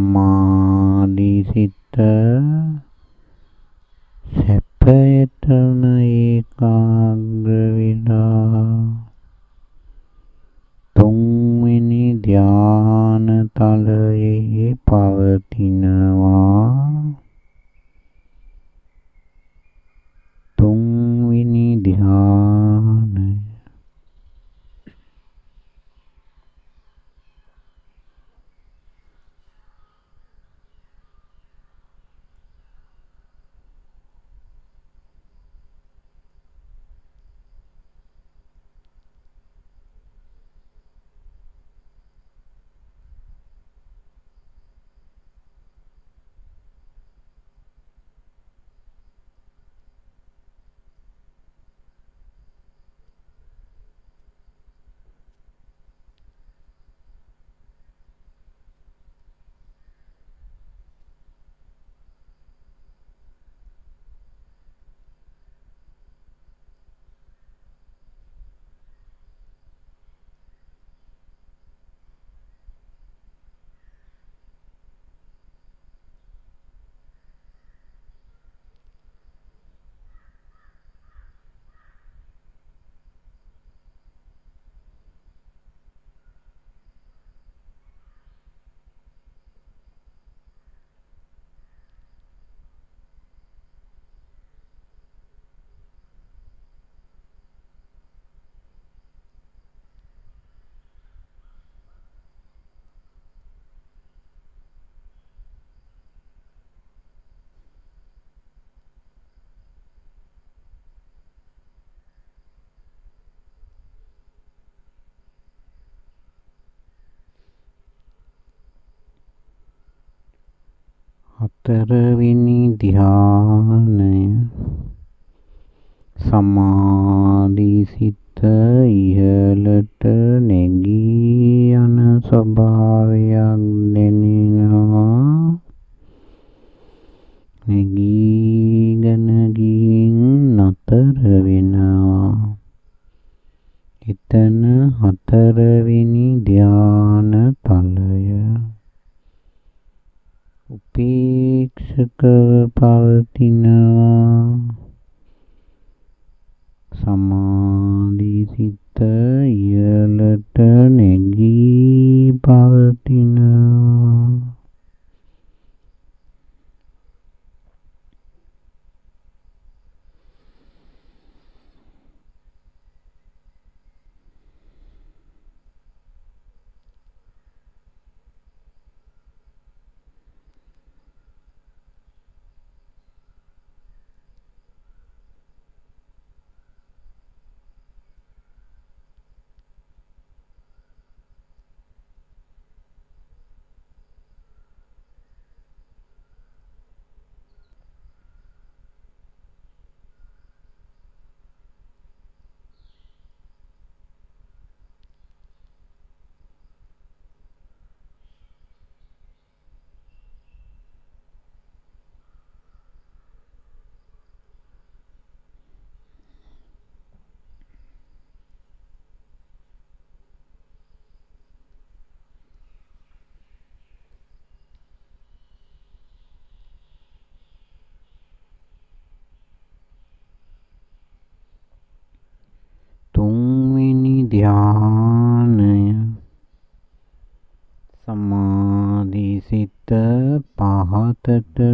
සමාධි සිත සැපයටම ඒකාග්‍ර විලා. තුන්වෙනි ධ්‍යාන තලයේ පවතිනවා. හතරවෙනි ධ්‍යානය. සමාධි සිත ඉහළට නැගී යන ස්වභාවයක් දැනෙනවා. නැගීගෙන ගින් නතර වෙනවා. එතන හතරවෙනි පවතිනවා. සමාධි da da